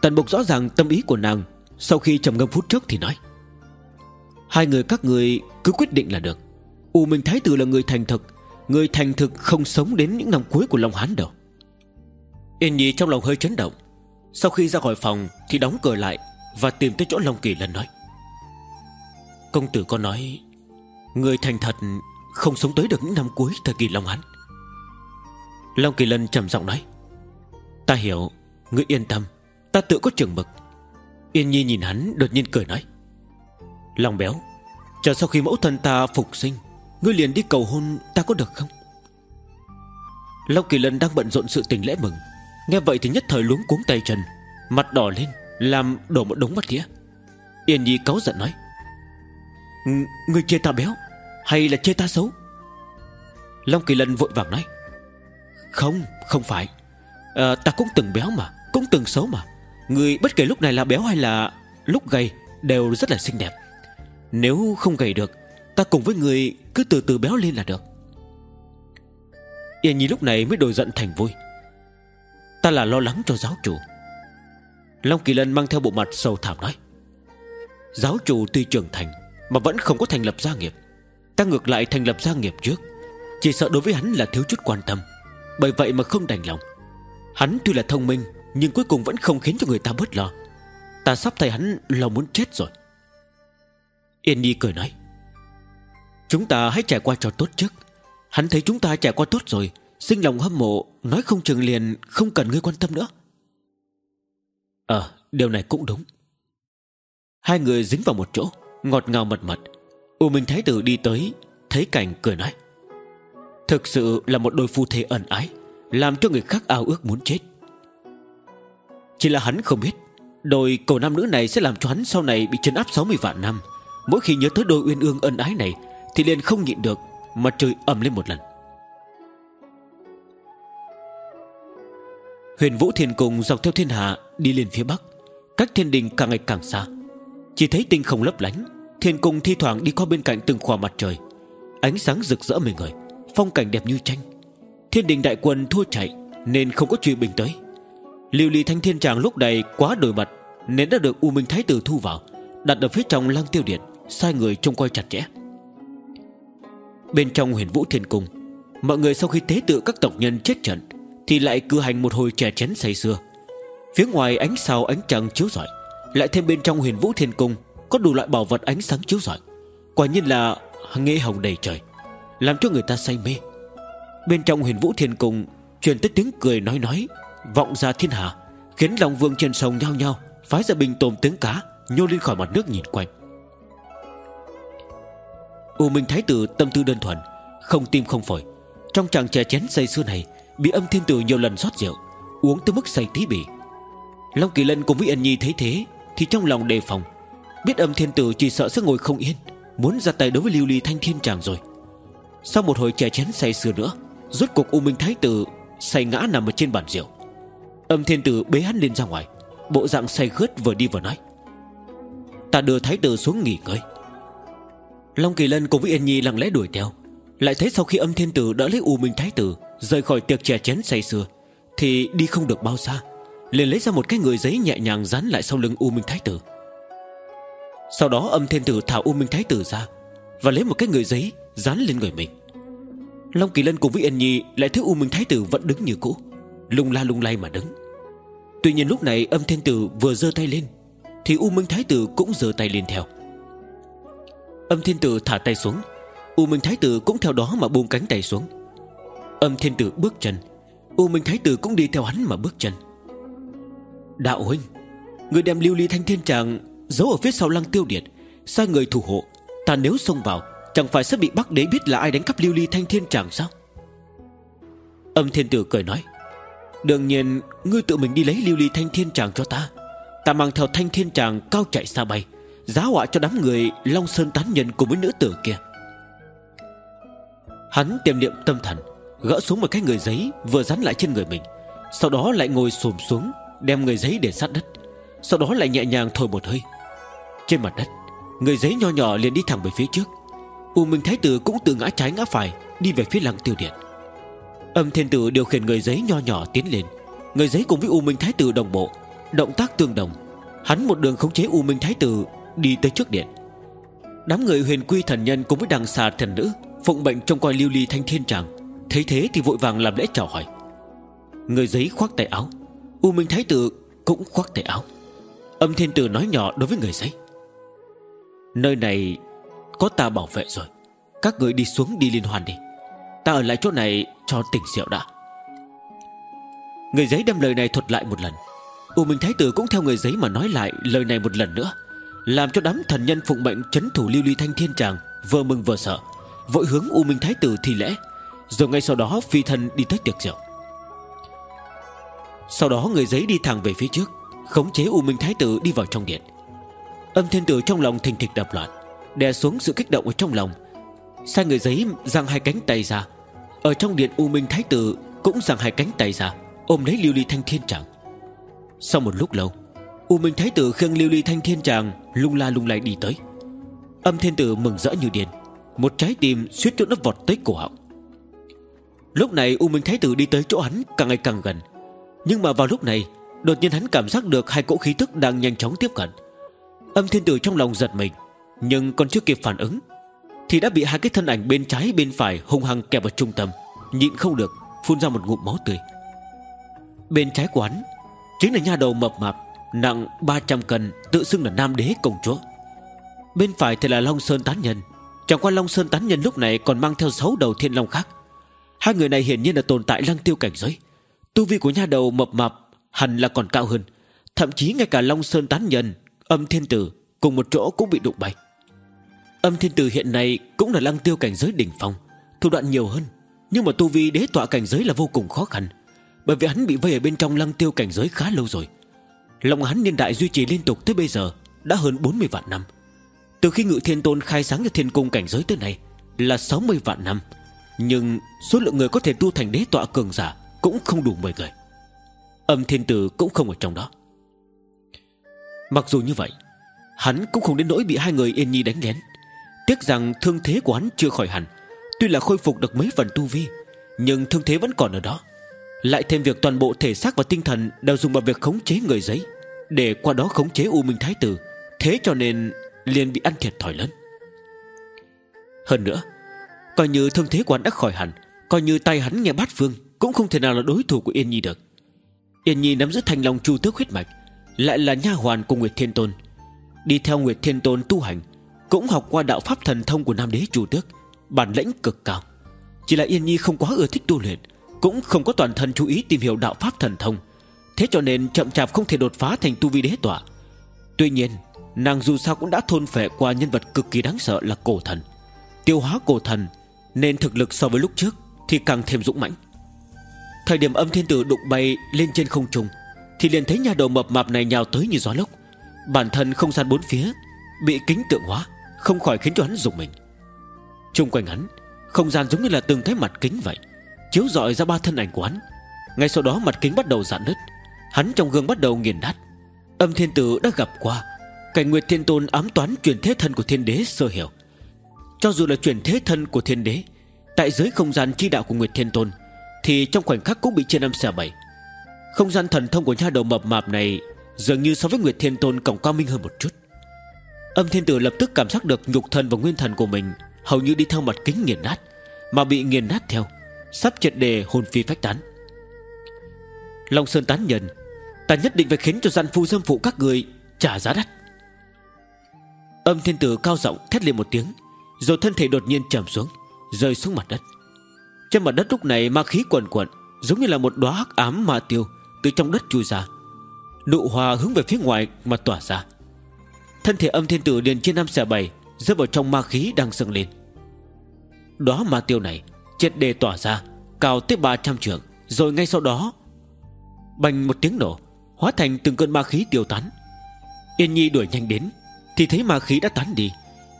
Tần mục rõ ràng tâm ý của nàng, Sau khi trầm ngâm phút trước thì nói. Hai người các người cứ quyết định là được. U Minh Thái Tử là người thành thực, Người thành thực không sống đến những năm cuối của Long Hán đâu. Yên Nhi trong lòng hơi chấn động. Sau khi ra khỏi phòng Thì đóng cửa lại Và tìm tới chỗ Long Kỳ lần nói. Công tử có nói, Người thành thật không sống tới được những năm cuối thời kỳ Long Hán. Long Kỳ Lân trầm giọng nói, Ta hiểu, Ngươi yên tâm, Ta tự có trường mực. Yên Nhi nhìn hắn đột nhiên cười nói, Long béo, Chờ sau khi mẫu thân ta phục sinh, Ngươi liền đi cầu hôn ta có được không? Long Kỳ Lân đang bận rộn sự tình lễ mừng, Nghe vậy thì nhất thời luống cuống tay chân, Mặt đỏ lên, Làm đổ một đống mắt kia Yên Nhi cáu giận nói Ngươi chê ta béo hay là chê ta xấu? Long Kỳ Lân vội vàng nói. Không không phải. À, Ta cũng từng béo mà Cũng từng xấu mà. Người bất kể lúc này là béo hay là lúc gầy Đều rất là xinh đẹp. Nếu không gầy được Ta cùng với người cứ từ từ béo lên là được. Yên Nhi lúc này mới đổi giận thành vui. Ta là lo lắng cho giáo chủ. Long Kỳ Lân mang theo bộ mặt sầu thảm nói. Giáo chủ tuy trưởng thành Mà vẫn không có thành lập gia nghiệp. Ta ngược lại thành lập gia nghiệp trước. Chỉ sợ đối với hắn là thiếu chút quan tâm. Bởi vậy mà không đành lòng. Hắn tuy là thông minh, Nhưng cuối cùng vẫn không khiến cho người ta bớt lo. Ta sắp thấy hắn lo muốn chết rồi. Yên Nhi cười nói, Chúng ta hãy trải qua cho tốt trước. Hắn thấy chúng ta trải qua tốt rồi, Sinh lòng hâm mộ, Nói không chừng liền không cần ngươi quan tâm nữa. Ờ điều này cũng đúng. Hai người dính vào một chỗ, Ngọt ngào mật mật. U Minh Thái Tử đi tới, Thấy cảnh cười nói. Thực sự là một đôi phu thê ẩn ái, Làm cho người khác ao ước muốn chết. Chỉ là hắn không biết, Đôi cầu nam nữ này sẽ làm cho hắn sau này Bị chân áp 60 vạn năm. Mỗi khi nhớ tới đôi uyên ương ân ái này, Thì liền không nhịn được, Mà trời ầm lên một lần. Huyền Vũ Thiên Cung dọc theo thiên hạ Đi lên phía bắc, Cách thiên đình càng ngày càng xa. Chỉ thấy tinh không lấp lánh Thiên cung thi thoảng đi qua bên cạnh từng khỏa mặt trời. Ánh sáng rực rỡ mình người, Phong cảnh đẹp như tranh. Thiên đình đại quân thua chạy, Nên không có truy bình tới. Liêu ly thanh thiên tràng lúc này quá đổi mặt Nên đã được U Minh Thái Tử thu vào, Đặt ở phía trong lăng tiêu điện, Sai người trông coi chặt chẽ. Bên trong huyền vũ thiên cung, Mọi người sau khi tế tự các tộc nhân chết trận, Thì lại cử hành một hồi trẻ chén say xưa Phía ngoài ánh sao ánh trăng chiếu rọi, Lại thêm bên trong huyền vũ thiên cung có đủ loại bảo vật ánh sáng chiếu rọi. Quả nhiên là nghệ hồng đầy trời, Làm cho người ta say mê. Bên trong huyền vũ thiên cung, Truyền tới tiếng cười nói nói, Vọng ra thiên hạ Khiến lòng vương trên sông nhao nhao Phái ra bình tôm tiếng cá, Nhô lên khỏi mặt nước nhìn quanh. U Minh Thái Tử tâm tư đơn thuần, Không tim không phổi. Trong chàng trẻ chén say xưa này, Bị âm thiên tử nhiều lần rót rượu, Uống tới mức say tí bỉ Long Kỳ Lân cùng với Ân Nhi thấy thế, Thì trong lòng đề phòng Biết âm thiên tử chỉ sợ sẽ ngồi không yên, Muốn ra tay đối với lưu ly thanh thiên chàng rồi. Sau một hồi chè chén say sưa nữa, Rốt cuộc U Minh Thái Tử Say ngã nằm ở trên bàn rượu. Âm thiên tử bế hắn lên ra ngoài, Bộ dạng say khướt vừa đi vừa nói. Ta đưa Thái Tử xuống nghỉ ngơi. Long Kỳ Lân cùng với Yên Nhi lặng lẽ đuổi theo. Lại thấy sau khi âm thiên tử đã lấy U Minh Thái Tử Rời khỏi tiệc chè chén say sưa, Thì đi không được bao xa, liền lấy ra một cái người giấy nhẹ nhàng dán lại sau lưng U Minh Thái Tử. Sau đó âm thiên tử thả U Minh Thái Tử ra Và lấy một cái người giấy dán lên người mình. Long Kỳ Lân cùng với Yên Nhi Lại thấy U Minh Thái Tử vẫn đứng như cũ, Lung la lung lay mà đứng. Tuy nhiên lúc này âm thiên tử vừa giơ tay lên, Thì U Minh Thái Tử cũng giơ tay lên theo. Âm thiên tử thả tay xuống, U Minh Thái Tử cũng theo đó mà buông cánh tay xuống. Âm thiên tử bước chân, U Minh Thái Tử cũng đi theo hắn mà bước chân. Đạo huynh, Người đem lưu ly thanh thiên tràng Giấu ở phía sau lăng tiêu điện Sai người thủ hộ, Ta nếu xông vào, Chẳng phải sẽ bị bắc đế biết là ai đánh cắp lưu ly thanh thiên tràng sao? Âm thiên tử cười nói, Đương nhiên, Ngươi tự mình đi lấy lưu ly thanh thiên tràng cho ta. Ta mang theo thanh thiên tràng cao chạy xa bay, Giá họa cho đám người Long Sơn tán nhân cùng với nữ tử kia. Hắn tiềm niệm tâm thần, Gỡ xuống một cái người giấy Vừa dán lại trên người mình, Sau đó lại ngồi xùm xuống, Đem người giấy để sát đất. Sau đó lại nhẹ nhàng thổi một hơi. Trên mặt đất, Người giấy nho nhỏ liền đi thẳng về phía trước. U Minh Thái Tử cũng từ ngã trái ngã phải Đi về phía lăng tiêu điện. Âm thiên tử điều khiển người giấy nho nhỏ tiến lên. Người giấy cùng với U Minh Thái Tử đồng bộ, Động tác tương đồng. Hắn một đường khống chế U Minh Thái Tử Đi tới trước điện. Đám người huyền quy thần nhân cùng với đằng xà thần nữ Phụng bệnh trong coi lưu ly thanh thiên tràng, Thấy thế thì vội vàng làm lễ chào hỏi. Người giấy khoác tay áo, U Minh Thái Tử cũng khoác tay áo. Âm Thiên Tử nói nhỏ đối với người giấy. Nơi này Có ta bảo vệ rồi. Các người đi xuống đi liên hoan đi. Ta ở lại chỗ này cho tỉnh rượu đã. Người giấy đem lời này thuật lại một lần. U Minh Thái Tử cũng theo người giấy mà nói lại lời này một lần nữa, Làm cho đám thần nhân phụng mệnh chấn thủ lưu ly thanh thiên tràng Vừa mừng vừa sợ, Vội hướng U Minh Thái Tử thi lễ, Rồi ngay sau đó phi thân đi tới tiệc rượu. Sau đó người giấy đi thẳng về phía trước, Khống chế U Minh Thái Tử đi vào trong điện. Âm thiên tử trong lòng thình thịch đập loạn, Đè xuống sự kích động ở trong lòng. Sai người giấy giang hai cánh tay ra. Ở trong điện U Minh Thái Tử Cũng giang hai cánh tay ra, Ôm lấy lưu ly thanh thiên tràng. Sau một lúc lâu, U Minh Thái Tử khiêng lưu ly thanh thiên tràng Lung la lung lay đi tới. Âm thiên tử mừng rỡ như điên, Một trái tim suýt chút nó vọt tới cổ họng. Lúc này U Minh Thái Tử đi tới chỗ hắn càng ngày càng gần, Nhưng mà vào lúc này, Đột nhiên hắn cảm giác được hai cỗ khí tức đang nhanh chóng tiếp cận. Âm thiên tử trong lòng giật mình, Nhưng còn chưa kịp phản ứng, Thì đã bị hai cái thân ảnh bên trái, bên phải hung hăng kẹp vào trung tâm, Nhịn không được Phun ra một ngụm máu tươi. Bên trái của hắn Chính là nha đầu mập mạp, Nặng 300 cân, Tự xưng là nam đế công chúa. Bên phải thì là Long Sơn Tán Nhân, Chẳng qua Long Sơn Tán Nhân lúc này còn mang theo sáu đầu thiên long khác. Hai người này hiển nhiên là tồn tại lăng tiêu cảnh giới, Tu vi của nha đầu mập mạp Hẳn là còn cao hơn, Thậm chí ngay cả Long Sơn Tán Nhân Âm Thiên Tử cùng một chỗ cũng bị đụng bay. Âm Thiên Tử hiện nay Cũng là lăng tiêu cảnh giới đỉnh phong, Thủ đoạn nhiều hơn, Nhưng mà tu vi đế tọa cảnh giới là vô cùng khó khăn, Bởi vì hắn bị vây ở bên trong lăng tiêu cảnh giới khá lâu rồi. Lòng hắn niên đại duy trì liên tục tới bây giờ Đã hơn 40 vạn năm. Từ khi ngự thiên tôn khai sáng cho thiên cung cảnh giới tới nay Là 60 vạn năm, Nhưng số lượng người có thể tu thành đế tọa cường giả Cũng không đủ 10 người. Âm thiên tử cũng không ở trong đó. Mặc dù như vậy, Hắn cũng không đến nỗi bị hai người yên nhi đánh lén. Tiếc rằng thương thế của hắn chưa khỏi hẳn, Tuy là khôi phục được mấy phần tu vi, Nhưng thương thế vẫn còn ở đó. Lại thêm việc toàn bộ thể xác và tinh thần Đều dùng vào việc khống chế người giấy, Để qua đó khống chế U Minh Thái Tử, Thế cho nên liền bị ăn thiệt thòi lớn. Hơn nữa, Coi như thương thế của hắn đã khỏi hẳn, Coi như tay hắn nghe bát phương Cũng không thể nào là đối thủ của Yên Nhi được. Yên Nhi nắm giữ thành lòng chu tước huyết mạch lại là nha hoàn của Nguyệt Thiên Tôn. Đi theo Nguyệt Thiên Tôn tu hành, Cũng học qua đạo pháp thần thông của Nam Đế chủ Tước, Bản lĩnh cực cao. Chỉ là Yên Nhi không quá ưa thích tu luyện, Cũng không có toàn thân chú ý tìm hiểu đạo pháp thần thông. Thế cho nên chậm chạp không thể đột phá thành tu vi đế tọa. Tuy nhiên, Nàng dù sao cũng đã thôn phệ qua nhân vật cực kỳ đáng sợ là cổ thần. Tiêu hóa cổ thần, Nên thực lực so với lúc trước Thì càng thêm dũng mãnh. Thời điểm âm thiên tử đụng bay lên trên không trung thì liền thấy nhà đầu mập mạp này nhào tới như gió lốc. Bản thân không gian bốn phía Bị kính tượng hóa, Không khỏi khiến cho hắn dùng mình. Trung quanh hắn, Không gian giống như là từng cái mặt kính vậy, Chiếu rọi ra ba thân ảnh của hắn. Ngay sau đó mặt kính bắt đầu giãn nứt, Hắn trong gương bắt đầu nghiền nát. Âm thiên tử đã gặp qua, Cảnh Nguyệt Thiên Tôn ám toán chuyển thế thân của thiên đế sơ hiểu. Cho dù là chuyển thế thân của thiên đế, Tại giới không gian chi đạo của Nguyệt Thiên Tôn, Thì trong khoảnh khắc cũng bị chia năm xẻ bảy không gian thần thông của nha đầu mập mạp này Dường như so với Nguyệt Thiên Tôn Cộng cao minh hơn một chút. Âm thiên tử lập tức cảm giác được nhục thần và nguyên thần của mình Hầu như đi theo mặt kính nghiền nát, Mà bị nghiền nát theo, Sắp triệt đề hồn phi phách tán. Long Sơn tán nhân, Ta nhất định phải khiến cho gian phu dâm phụ các người Trả giá đắt. Âm thiên tử cao giọng thét lên một tiếng, Rồi thân thể đột nhiên trầm xuống, Rơi xuống mặt đất. Trên mặt đất lúc này ma khí quần quần Giống như là một đóa hắc ám ma tiêu từ trong đất chui ra. Nụ hòa hướng về phía ngoài mà tỏa ra. Thân thể âm thiên tử liền trên năm xẻ bảy Rơi vào trong ma khí đang dâng lên. Đó ma tiêu này Triệt đề tỏa ra Cao tới 300 trượng, Rồi ngay sau đó Bành một tiếng nổ Hóa thành từng cơn ma khí tiêu tán. Yên Nhi đuổi nhanh đến Thì thấy ma khí đã tán đi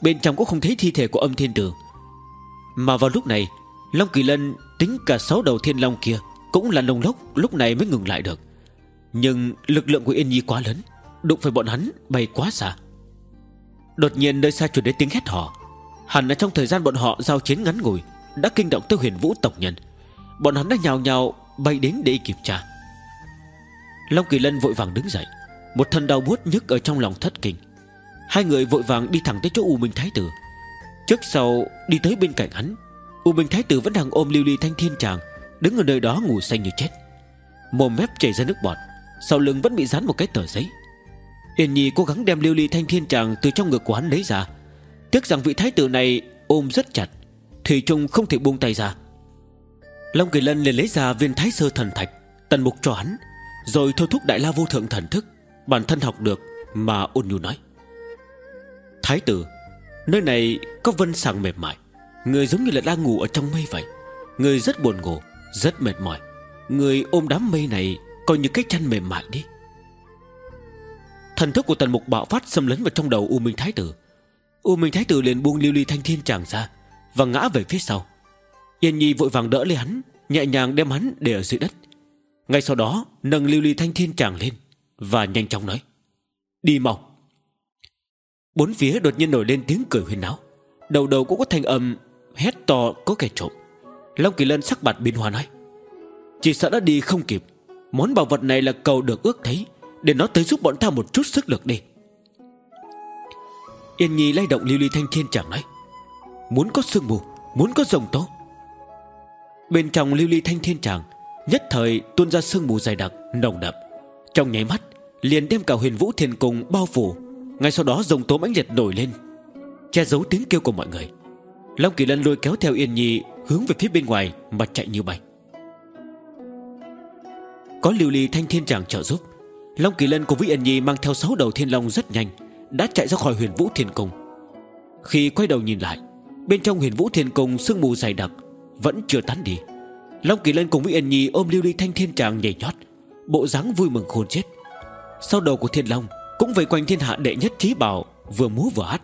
Bên trong cũng không thấy thi thể của âm thiên tử. Mà vào lúc này Long Kỳ Lân tính cả sáu đầu thiên long kia cũng là lông lốc, lúc này mới ngừng lại được. Nhưng lực lượng của Yên Nhi quá lớn, Đụng phải bọn hắn bay quá xa. Đột nhiên nơi xa truyền đến tiếng hét họ Hẳn là trong thời gian bọn họ giao chiến ngắn ngủi, Đã kinh động tới huyền vũ tộc nhân. Bọn hắn đã nhào nhào bay đến để kiểm tra. Long Kỳ Lân vội vàng đứng dậy, Một thân đau buốt nhức ở trong lòng thất kinh. Hai người vội vàng đi thẳng tới chỗ U Minh Thái Tử. Trước sau, đi tới bên cạnh hắn, U Minh Thái Tử vẫn đang ôm Lưu Ly Thanh Thiên Tràng Đứng ở nơi đó ngủ say như chết. Mồm mép chảy ra nước bọt, Sau lưng vẫn bị dán một cái tờ giấy. Yên Nhi cố gắng đem Lưu Ly Thanh Thiên Tràng Từ trong ngực của hắn lấy ra. Tiếc rằng vị thái tử này ôm rất chặt, Thủy Trung không thể buông tay ra. Long Kỳ Lân liền lấy ra viên thái sơ thần thạch, Tần mục cho hắn, Rồi thôi thúc đại la vô thượng thần thức, Bản thân học được mà ôn nhu nói. Thái tử, Nơi này có vân sàng mềm mại, Người giống như là đang ngủ ở trong mây vậy, Người rất buồn ngủ. Rất mệt mỏi. Người ôm đám mây này Coi như cái chăn mềm mại đi. Thần thức của tần mục bạo phát xâm lấn vào trong đầu U Minh Thái Tử. U Minh Thái Tử liền buông lưu ly thanh thiên tràng ra Và ngã về phía sau. Yên Nhi vội vàng đỡ lấy hắn, Nhẹ nhàng đem hắn để ở dưới đất. Ngay sau đó, nâng lưu ly thanh thiên tràng lên Và nhanh chóng nói, Đi mau. Bốn phía đột nhiên nổi lên tiếng cười huyên náo. Đầu đầu cũng có thanh âm Hét to có kẻ trộm. Long Kỳ Lân sắc mặt biến hòa nói, Chỉ sợ đã đi không kịp. Món bảo vật này là cầu được ước thấy. Để nó tới giúp bọn ta một chút sức lực đi. Yên Nhi lay động lưu ly thanh thiên chẳng nói, Muốn có sương mù, Muốn có rồng tố. Bên trong lưu ly thanh thiên tràng Nhất thời tuôn ra sương mù dày đặc, Nồng đậm. Trong nháy mắt, liền đem cả huyền vũ thiên cùng bao phủ. Ngay sau đó rồng tố mãnh liệt nổi lên, Che giấu tiếng kêu của mọi người. Long Kỳ Lân lôi kéo theo Yên Nhi Hướng về phía bên ngoài mà chạy như bay. Có liều ly thanh thiên tràng trợ giúp. Long Kỳ Lân cùng với Yên Nhi mang theo sáu đầu thiên long rất nhanh, Đã chạy ra khỏi huyền vũ thiên cung. Khi quay đầu nhìn lại, Bên trong huyền vũ thiên cung sương mù dày đặc Vẫn chưa tán đi. Long Kỳ Lân cùng với Yên Nhi ôm liều ly thanh thiên tràng nhảy nhót, Bộ dáng vui mừng khôn chết. Sau đầu của thiên long cũng vây quanh thiên hạ đệ nhất trí bảo Vừa múa vừa hát,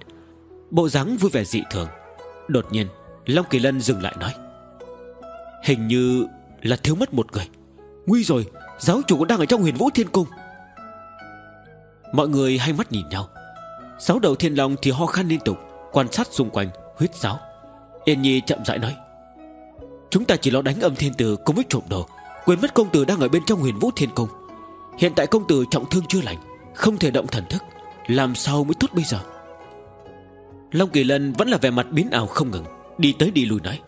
Bộ dáng vui vẻ dị thường. Đột nhiên, Long Kỳ Lân dừng lại nói. Hình như là thiếu mất một người. Nguy rồi, Giáo chủ đang ở trong huyền vũ thiên cung. Mọi người hai mắt nhìn nhau. Sáu đầu thiên long thì ho khan liên tục, Quan sát xung quanh, huyết giáo Yên Nhi chậm rãi nói. Chúng ta chỉ lo đánh âm thiên tử cùng với trộm đồ, Quên mất công tử đang ở bên trong huyền vũ thiên cung. Hiện tại công tử trọng thương chưa lành, không thể động thần thức, Làm sao mới tốt bây giờ? Long Kỳ Lân vẫn là vẻ mặt biến ảo không ngừng. Đi tới đi lui nói.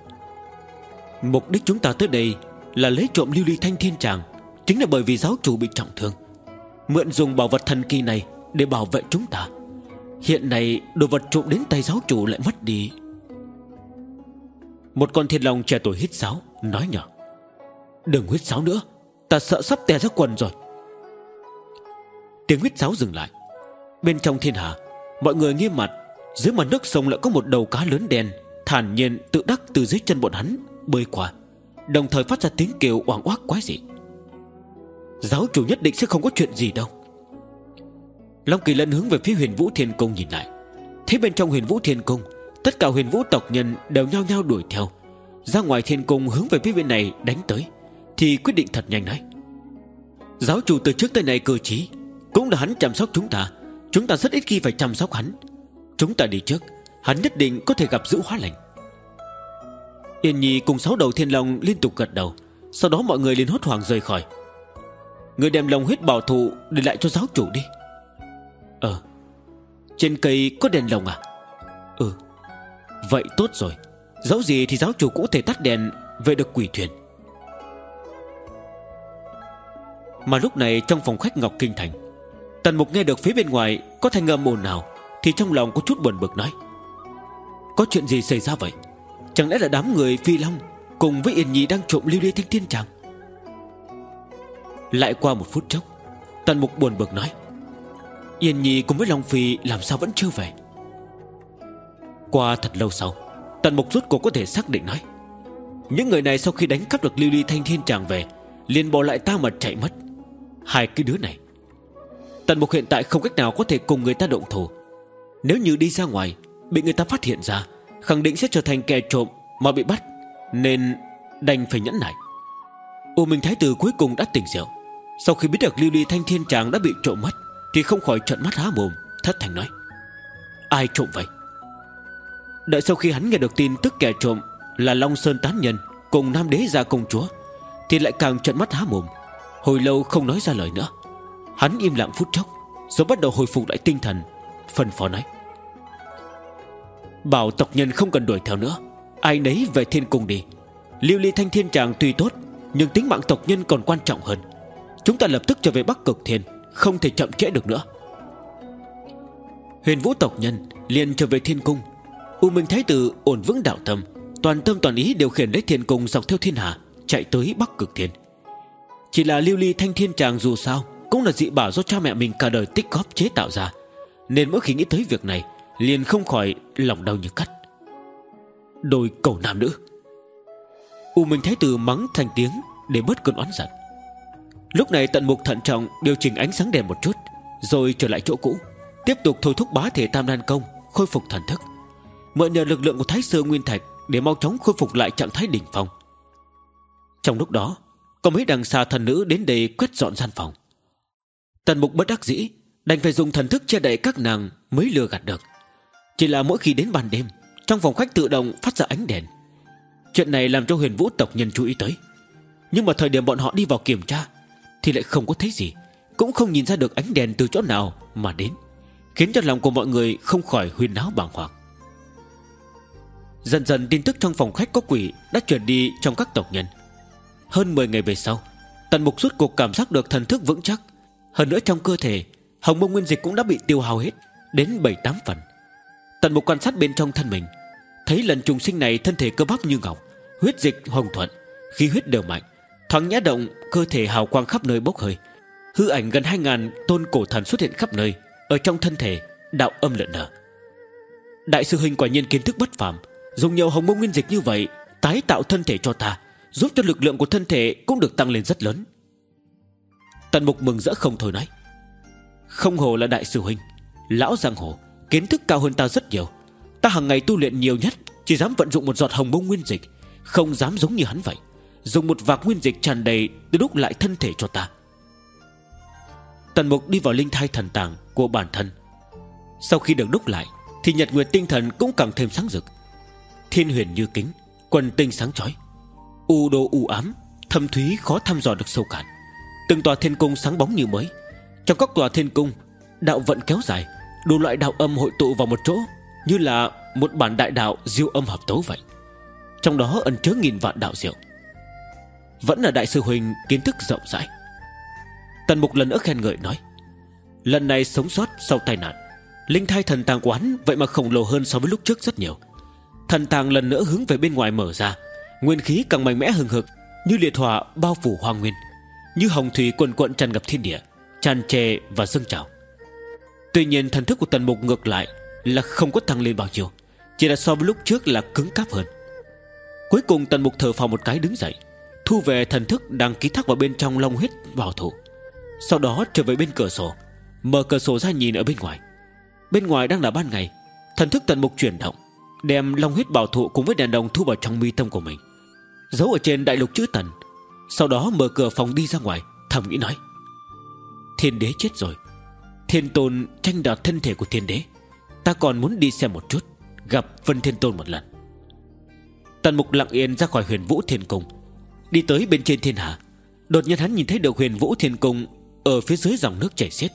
Mục đích chúng ta tới đây Là lấy trộm lưu ly thanh thiên tràng, Chính là bởi vì giáo chủ bị trọng thương. Mượn dùng bảo vật thần kỳ này Để bảo vệ chúng ta. Hiện nay, đồ vật trộm đến tay giáo chủ lại mất đi. Một con thiên long trẻ tuổi hít sáo, Nói nhỏ. Đừng huyết sáo nữa, Ta sợ sắp tè ra quần rồi. Tiếng huyết sáo dừng lại. Bên trong thiên hạ, Mọi người nghiêm mặt dưới mặt nước sông lại có một đầu cá lớn đen, Thản nhiên tự đắc từ dưới chân bọn hắn, Bơi qua, Đồng thời phát ra tiếng kêu oang oác quái dị. Giáo chủ nhất định sẽ không có chuyện gì đâu. Long Kỳ Lân hướng về phía huyền vũ thiên cung nhìn lại. Thấy bên trong huyền vũ thiên cung, Tất cả huyền vũ tộc nhân đều nhao nhao đuổi theo. Ra ngoài thiên cung hướng về phía bên này đánh tới, Thì quyết định thật nhanh đấy Giáo chủ từ trước tới nay cơ trí, Cũng là hắn chăm sóc chúng ta Chúng ta rất ít khi phải chăm sóc hắn. Chúng ta đi trước, Hắn nhất định có thể gặp giữ hóa lành Yên Nhi cùng sáu đầu thiên long liên tục gật đầu, Sau đó mọi người liền hốt hoảng rời khỏi. Người đem lòng huyết bảo thụ Để lại cho giáo chủ đi. Ờ Trên cây có đèn lồng à? Ừ Vậy tốt rồi. Dẫu gì thì giáo chủ cũng thể tắt đèn Về được quỷ thuyền. Mà lúc này trong phòng khách Ngọc Kinh Thành, Tần Mục nghe được phía bên ngoài Có thanh âm ồn nào thì trong lòng có chút buồn bực nói, Có chuyện gì xảy ra vậy? Chẳng lẽ là đám người Phi Long Cùng với Yên Nhi đang trộm lưu đi thanh thiên chàng? Lại qua một phút chốc, Tần Mục buồn bực nói, Yên Nhi cùng với Long Phi làm sao vẫn chưa về? Qua thật lâu sau, Tần Mục rút cuộc có thể xác định nói, Những người này sau khi đánh cắp được lưu ly thanh thiên chàng về, liền bỏ lại ta mà chạy mất. Hai cái đứa này, Tần Mục hiện tại không cách nào có thể cùng người ta động thủ. Nếu như đi ra ngoài, Bị người ta phát hiện ra, Khẳng định sẽ trở thành kẻ trộm mà bị bắt, Nên đành phải nhẫn nại. U Minh Thái Tử cuối cùng đã tỉnh rượu. Sau khi biết được Lưu Ly Thanh Thiên Tràng đã bị trộm mất, Thì không khỏi trợn mắt há mồm, Thất thành nói, Ai trộm vậy? Đợi sau khi hắn nghe được tin tức kẻ trộm Là Long Sơn Tán Nhân Cùng Nam Đế gia công chúa, Thì lại càng trợn mắt há mồm. Hồi lâu không nói ra lời nữa, Hắn im lặng phút chốc, Rồi bắt đầu hồi phục lại tinh thần phần phó nói Bảo tộc nhân không cần đuổi theo nữa. Ai nấy về thiên cung đi. Lưu ly thanh thiên tràng tuy tốt, Nhưng tính mạng tộc nhân còn quan trọng hơn. Chúng ta lập tức trở về Bắc Cực Thiên, Không thể chậm trễ được nữa. Huyền vũ tộc nhân liền trở về thiên cung. U Minh Thái Tử ổn vững đạo tâm, Toàn tâm toàn ý điều khiển lấy thiên cung dọc theo thiên hà Chạy tới Bắc Cực Thiên. Chỉ là lưu ly thanh thiên tràng dù sao Cũng là dị bảo do cha mẹ mình cả đời tích góp chế tạo ra. Nên mỗi khi nghĩ tới việc này Liền không khỏi lòng đau như cắt. Đôi cầu nam nữ. U Minh Thái Tử mắng thành tiếng Để bớt cơn oán giận. Lúc này tận mục thận trọng Điều chỉnh ánh sáng đèn một chút, Rồi trở lại chỗ cũ, Tiếp tục thôi thúc bá thể tam đan công Khôi phục thần thức, Mượn nhờ lực lượng của Thái Sơ Nguyên Thạch Để mau chóng khôi phục lại trạng thái đỉnh phong. Trong lúc đó, Có mấy đằng xa thần nữ đến đây quét dọn gian phòng. Tần mục bất đắc dĩ, Đành phải dùng thần thức che đậy các nàng Mới lừa gạt được. Chỉ là mỗi khi đến ban đêm, Trong phòng khách tự động phát ra ánh đèn. Chuyện này làm cho huyền vũ tộc nhân chú ý tới. Nhưng mà thời điểm bọn họ đi vào kiểm tra, Thì lại không có thấy gì, Cũng không nhìn ra được ánh đèn từ chỗ nào mà đến, Khiến cho lòng của mọi người không khỏi huyên náo bàng hoàng. Dần dần tin tức trong phòng khách có quỷ Đã chuyển đi trong các tộc nhân. Hơn 10 ngày về sau, Tần mục suốt cuộc cảm giác được thần thức vững chắc. Hơn nữa trong cơ thể, Hồng mông nguyên dịch cũng đã bị tiêu hao hết, Đến 7-8 phần. Tần mục quan sát bên trong thân mình. Thấy lần trùng sinh này thân thể cơ bắp như ngọc, Huyết dịch hồng thuận, Khí huyết đều mạnh, Thoáng nhã động, cơ thể hào quang khắp nơi bốc hơi. Hư ảnh gần 2.000 tôn cổ thần xuất hiện khắp nơi, Ở trong thân thể, đạo âm lợn nở Đại sư huynh quả nhiên kiến thức bất phàm, Dùng nhiều hồng mông nguyên dịch như vậy, Tái tạo thân thể cho ta, Giúp cho lực lượng của thân thể cũng được tăng lên rất lớn. Tần mục mừng rỡ không thôi nói, Không hồ là đại sư huynh, Lão giang hồ Kiến thức cao hơn ta rất nhiều. Ta hàng ngày tu luyện nhiều nhất, Chỉ dám vận dụng một giọt hồng mông nguyên dịch, Không dám giống như hắn vậy. Dùng một vạc nguyên dịch tràn đầy Để đúc lại thân thể cho ta. Tần mục đi vào linh thai thần tàng Của bản thân. Sau khi được đúc lại, Thì nhật nguyệt tinh thần cũng càng thêm sáng rực. Thiên huyền như kính, Quần tinh sáng chói. U đô u ám, Thâm thúy khó thăm dò được sâu cạn. Từng tòa thiên cung sáng bóng như mới. Trong các tòa thiên cung, Đạo vận kéo dài Đủ loại đạo âm hội tụ vào một chỗ, Như là một bản đại đạo diêu âm hợp tấu vậy. Trong đó ẩn chứa nghìn vạn đạo diệu. Vẫn là đại sư huynh kiến thức rộng rãi. Tần mục lần nữa khen ngợi nói, Lần này sống sót sau tai nạn, Linh thai thần tàng quán Vậy mà khổng lồ hơn so với lúc trước rất nhiều. Thần tàng lần nữa hướng về bên ngoài mở ra, Nguyên khí càng mạnh mẽ hừng hực, Như liệt hỏa bao phủ hoang nguyên, Như hồng thủy quần quận tràn ngập thiên địa, Tràn trề và dâng trào. Tuy nhiên thần thức của tần mục ngược lại Là không có tăng lên bao nhiêu, Chỉ là so với lúc trước là cứng cáp hơn. Cuối cùng tần mục thở phào một cái đứng dậy, Thu về thần thức đang ký thác vào bên trong long huyết bảo thủ. Sau đó trở về bên cửa sổ, Mở cửa sổ ra nhìn ở bên ngoài. Bên ngoài đang là ban ngày, Thần thức tần mục chuyển động, Đem long huyết bảo thụ cùng với đèn đồng thu vào trong mi tâm của mình. Giấu ở trên đại lục chữ tần, Sau đó mở cửa phòng đi ra ngoài, Thầm nghĩ nói, Thiên đế chết rồi Thiên tôn tranh đoạt thân thể của thiên đế. Ta còn muốn đi xem một chút, Gặp Vân Thiên Tôn một lần. Tần mục lặng yên ra khỏi huyền vũ thiên cung. Đi tới bên trên thiên hạ, Đột nhiên hắn nhìn thấy được huyền vũ thiên cung Ở phía dưới dòng nước chảy xiết.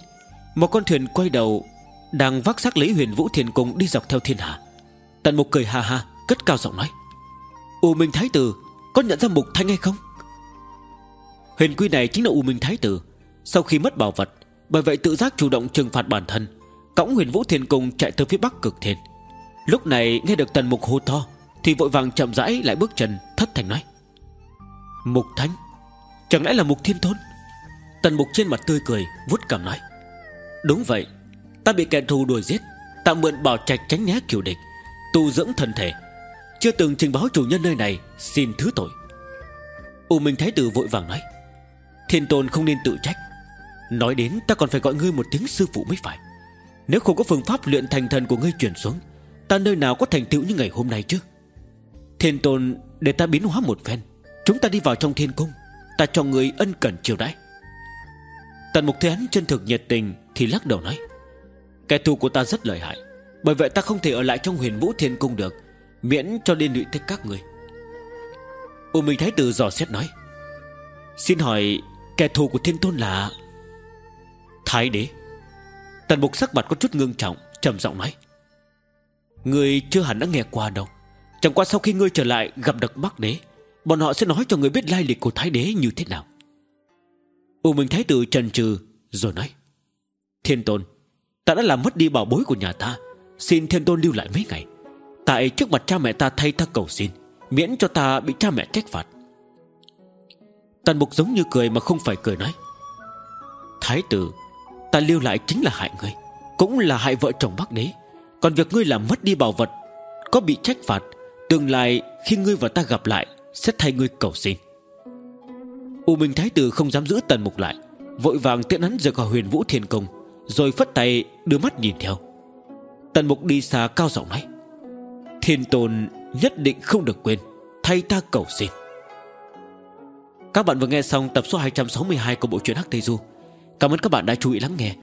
Một con thuyền quay đầu, Đang vác xác lấy huyền vũ thiên cung đi dọc theo thiên hạ. Tần mục cười ha ha, Cất cao giọng nói, U Minh Thái Tử, Có nhận ra mục thanh hay không? Huyền quy này chính là U Minh Thái Tử. Sau khi mất bảo vật bởi vậy tự giác chủ động trừng phạt bản thân, Cõng huyền vũ thiên cung chạy từ phía bắc cực thiên. Lúc này nghe được tần mục hô to, Thì vội vàng chậm rãi lại bước chân, Thất thành nói. Mục thánh, Chẳng lẽ là mục thiên thôn Tần mục trên mặt tươi cười vút cảm nói. Đúng vậy, Ta bị kẻ thù đuổi giết, Ta mượn bảo trạch tránh né kiểu địch, Tu dưỡng thân thể. Chưa từng trình báo chủ nhân nơi này, Xin thứ tội. U Minh Thái Tử vội vàng nói. Thiên tôn không nên tự trách Nói đến ta còn phải gọi ngươi một tiếng sư phụ mới phải. Nếu không có phương pháp luyện thành thần của ngươi chuyển xuống, Ta nơi nào có thành tựu như ngày hôm nay chứ? Thiên tôn, để ta biến hóa một phen. Chúng ta đi vào trong thiên cung, Ta cho người ân cần chiều đãi. Tần mục thế hắn chân thực nhiệt tình Thì lắc đầu nói, Kẻ thù của ta rất lợi hại, Bởi vậy ta không thể ở lại trong huyền vũ thiên cung được, Miễn cho liên lụy tới các người U Minh Thái Tử dò xét nói, Xin hỏi, Kẻ thù của thiên tôn là Thái đế. Tần mục sắc mặt có chút ngưng trọng, trầm giọng nói. Người chưa hẳn đã nghe qua đâu. Chẳng qua sau khi ngươi trở lại gặp được Bắc đế, Bọn họ sẽ nói cho người biết lai lịch của Thái đế như thế nào. U Minh Thái tử trần trừ, Rồi nói. Thiên tôn, Ta đã làm mất đi bảo bối của nhà ta. Xin thiên tôn lưu lại mấy ngày. Tại trước mặt cha mẹ ta thay ta cầu xin, Miễn cho ta bị cha mẹ trách phạt. Tần mục giống như cười mà không phải cười nói. Thái tử Ta lưu lại chính là hại ngươi, Cũng là hại vợ chồng bác đế. Còn việc ngươi làm mất đi bảo vật, Có bị trách phạt, Tương lai khi ngươi và ta gặp lại, Sẽ thay ngươi cầu xin. U Minh Thái Tử không dám giữ tần mục lại, Vội vàng tiễn hắn rời khỏi huyền vũ thiên công Rồi phất tay đưa mắt nhìn theo. Tần mục đi xa cao giọng nói, Thiên tôn nhất định không được quên, Thay ta cầu xin. Các bạn vừa nghe xong tập số 262 của bộ truyện Hắc Tây Du. Cảm ơn các bạn đã chú ý lắng nghe.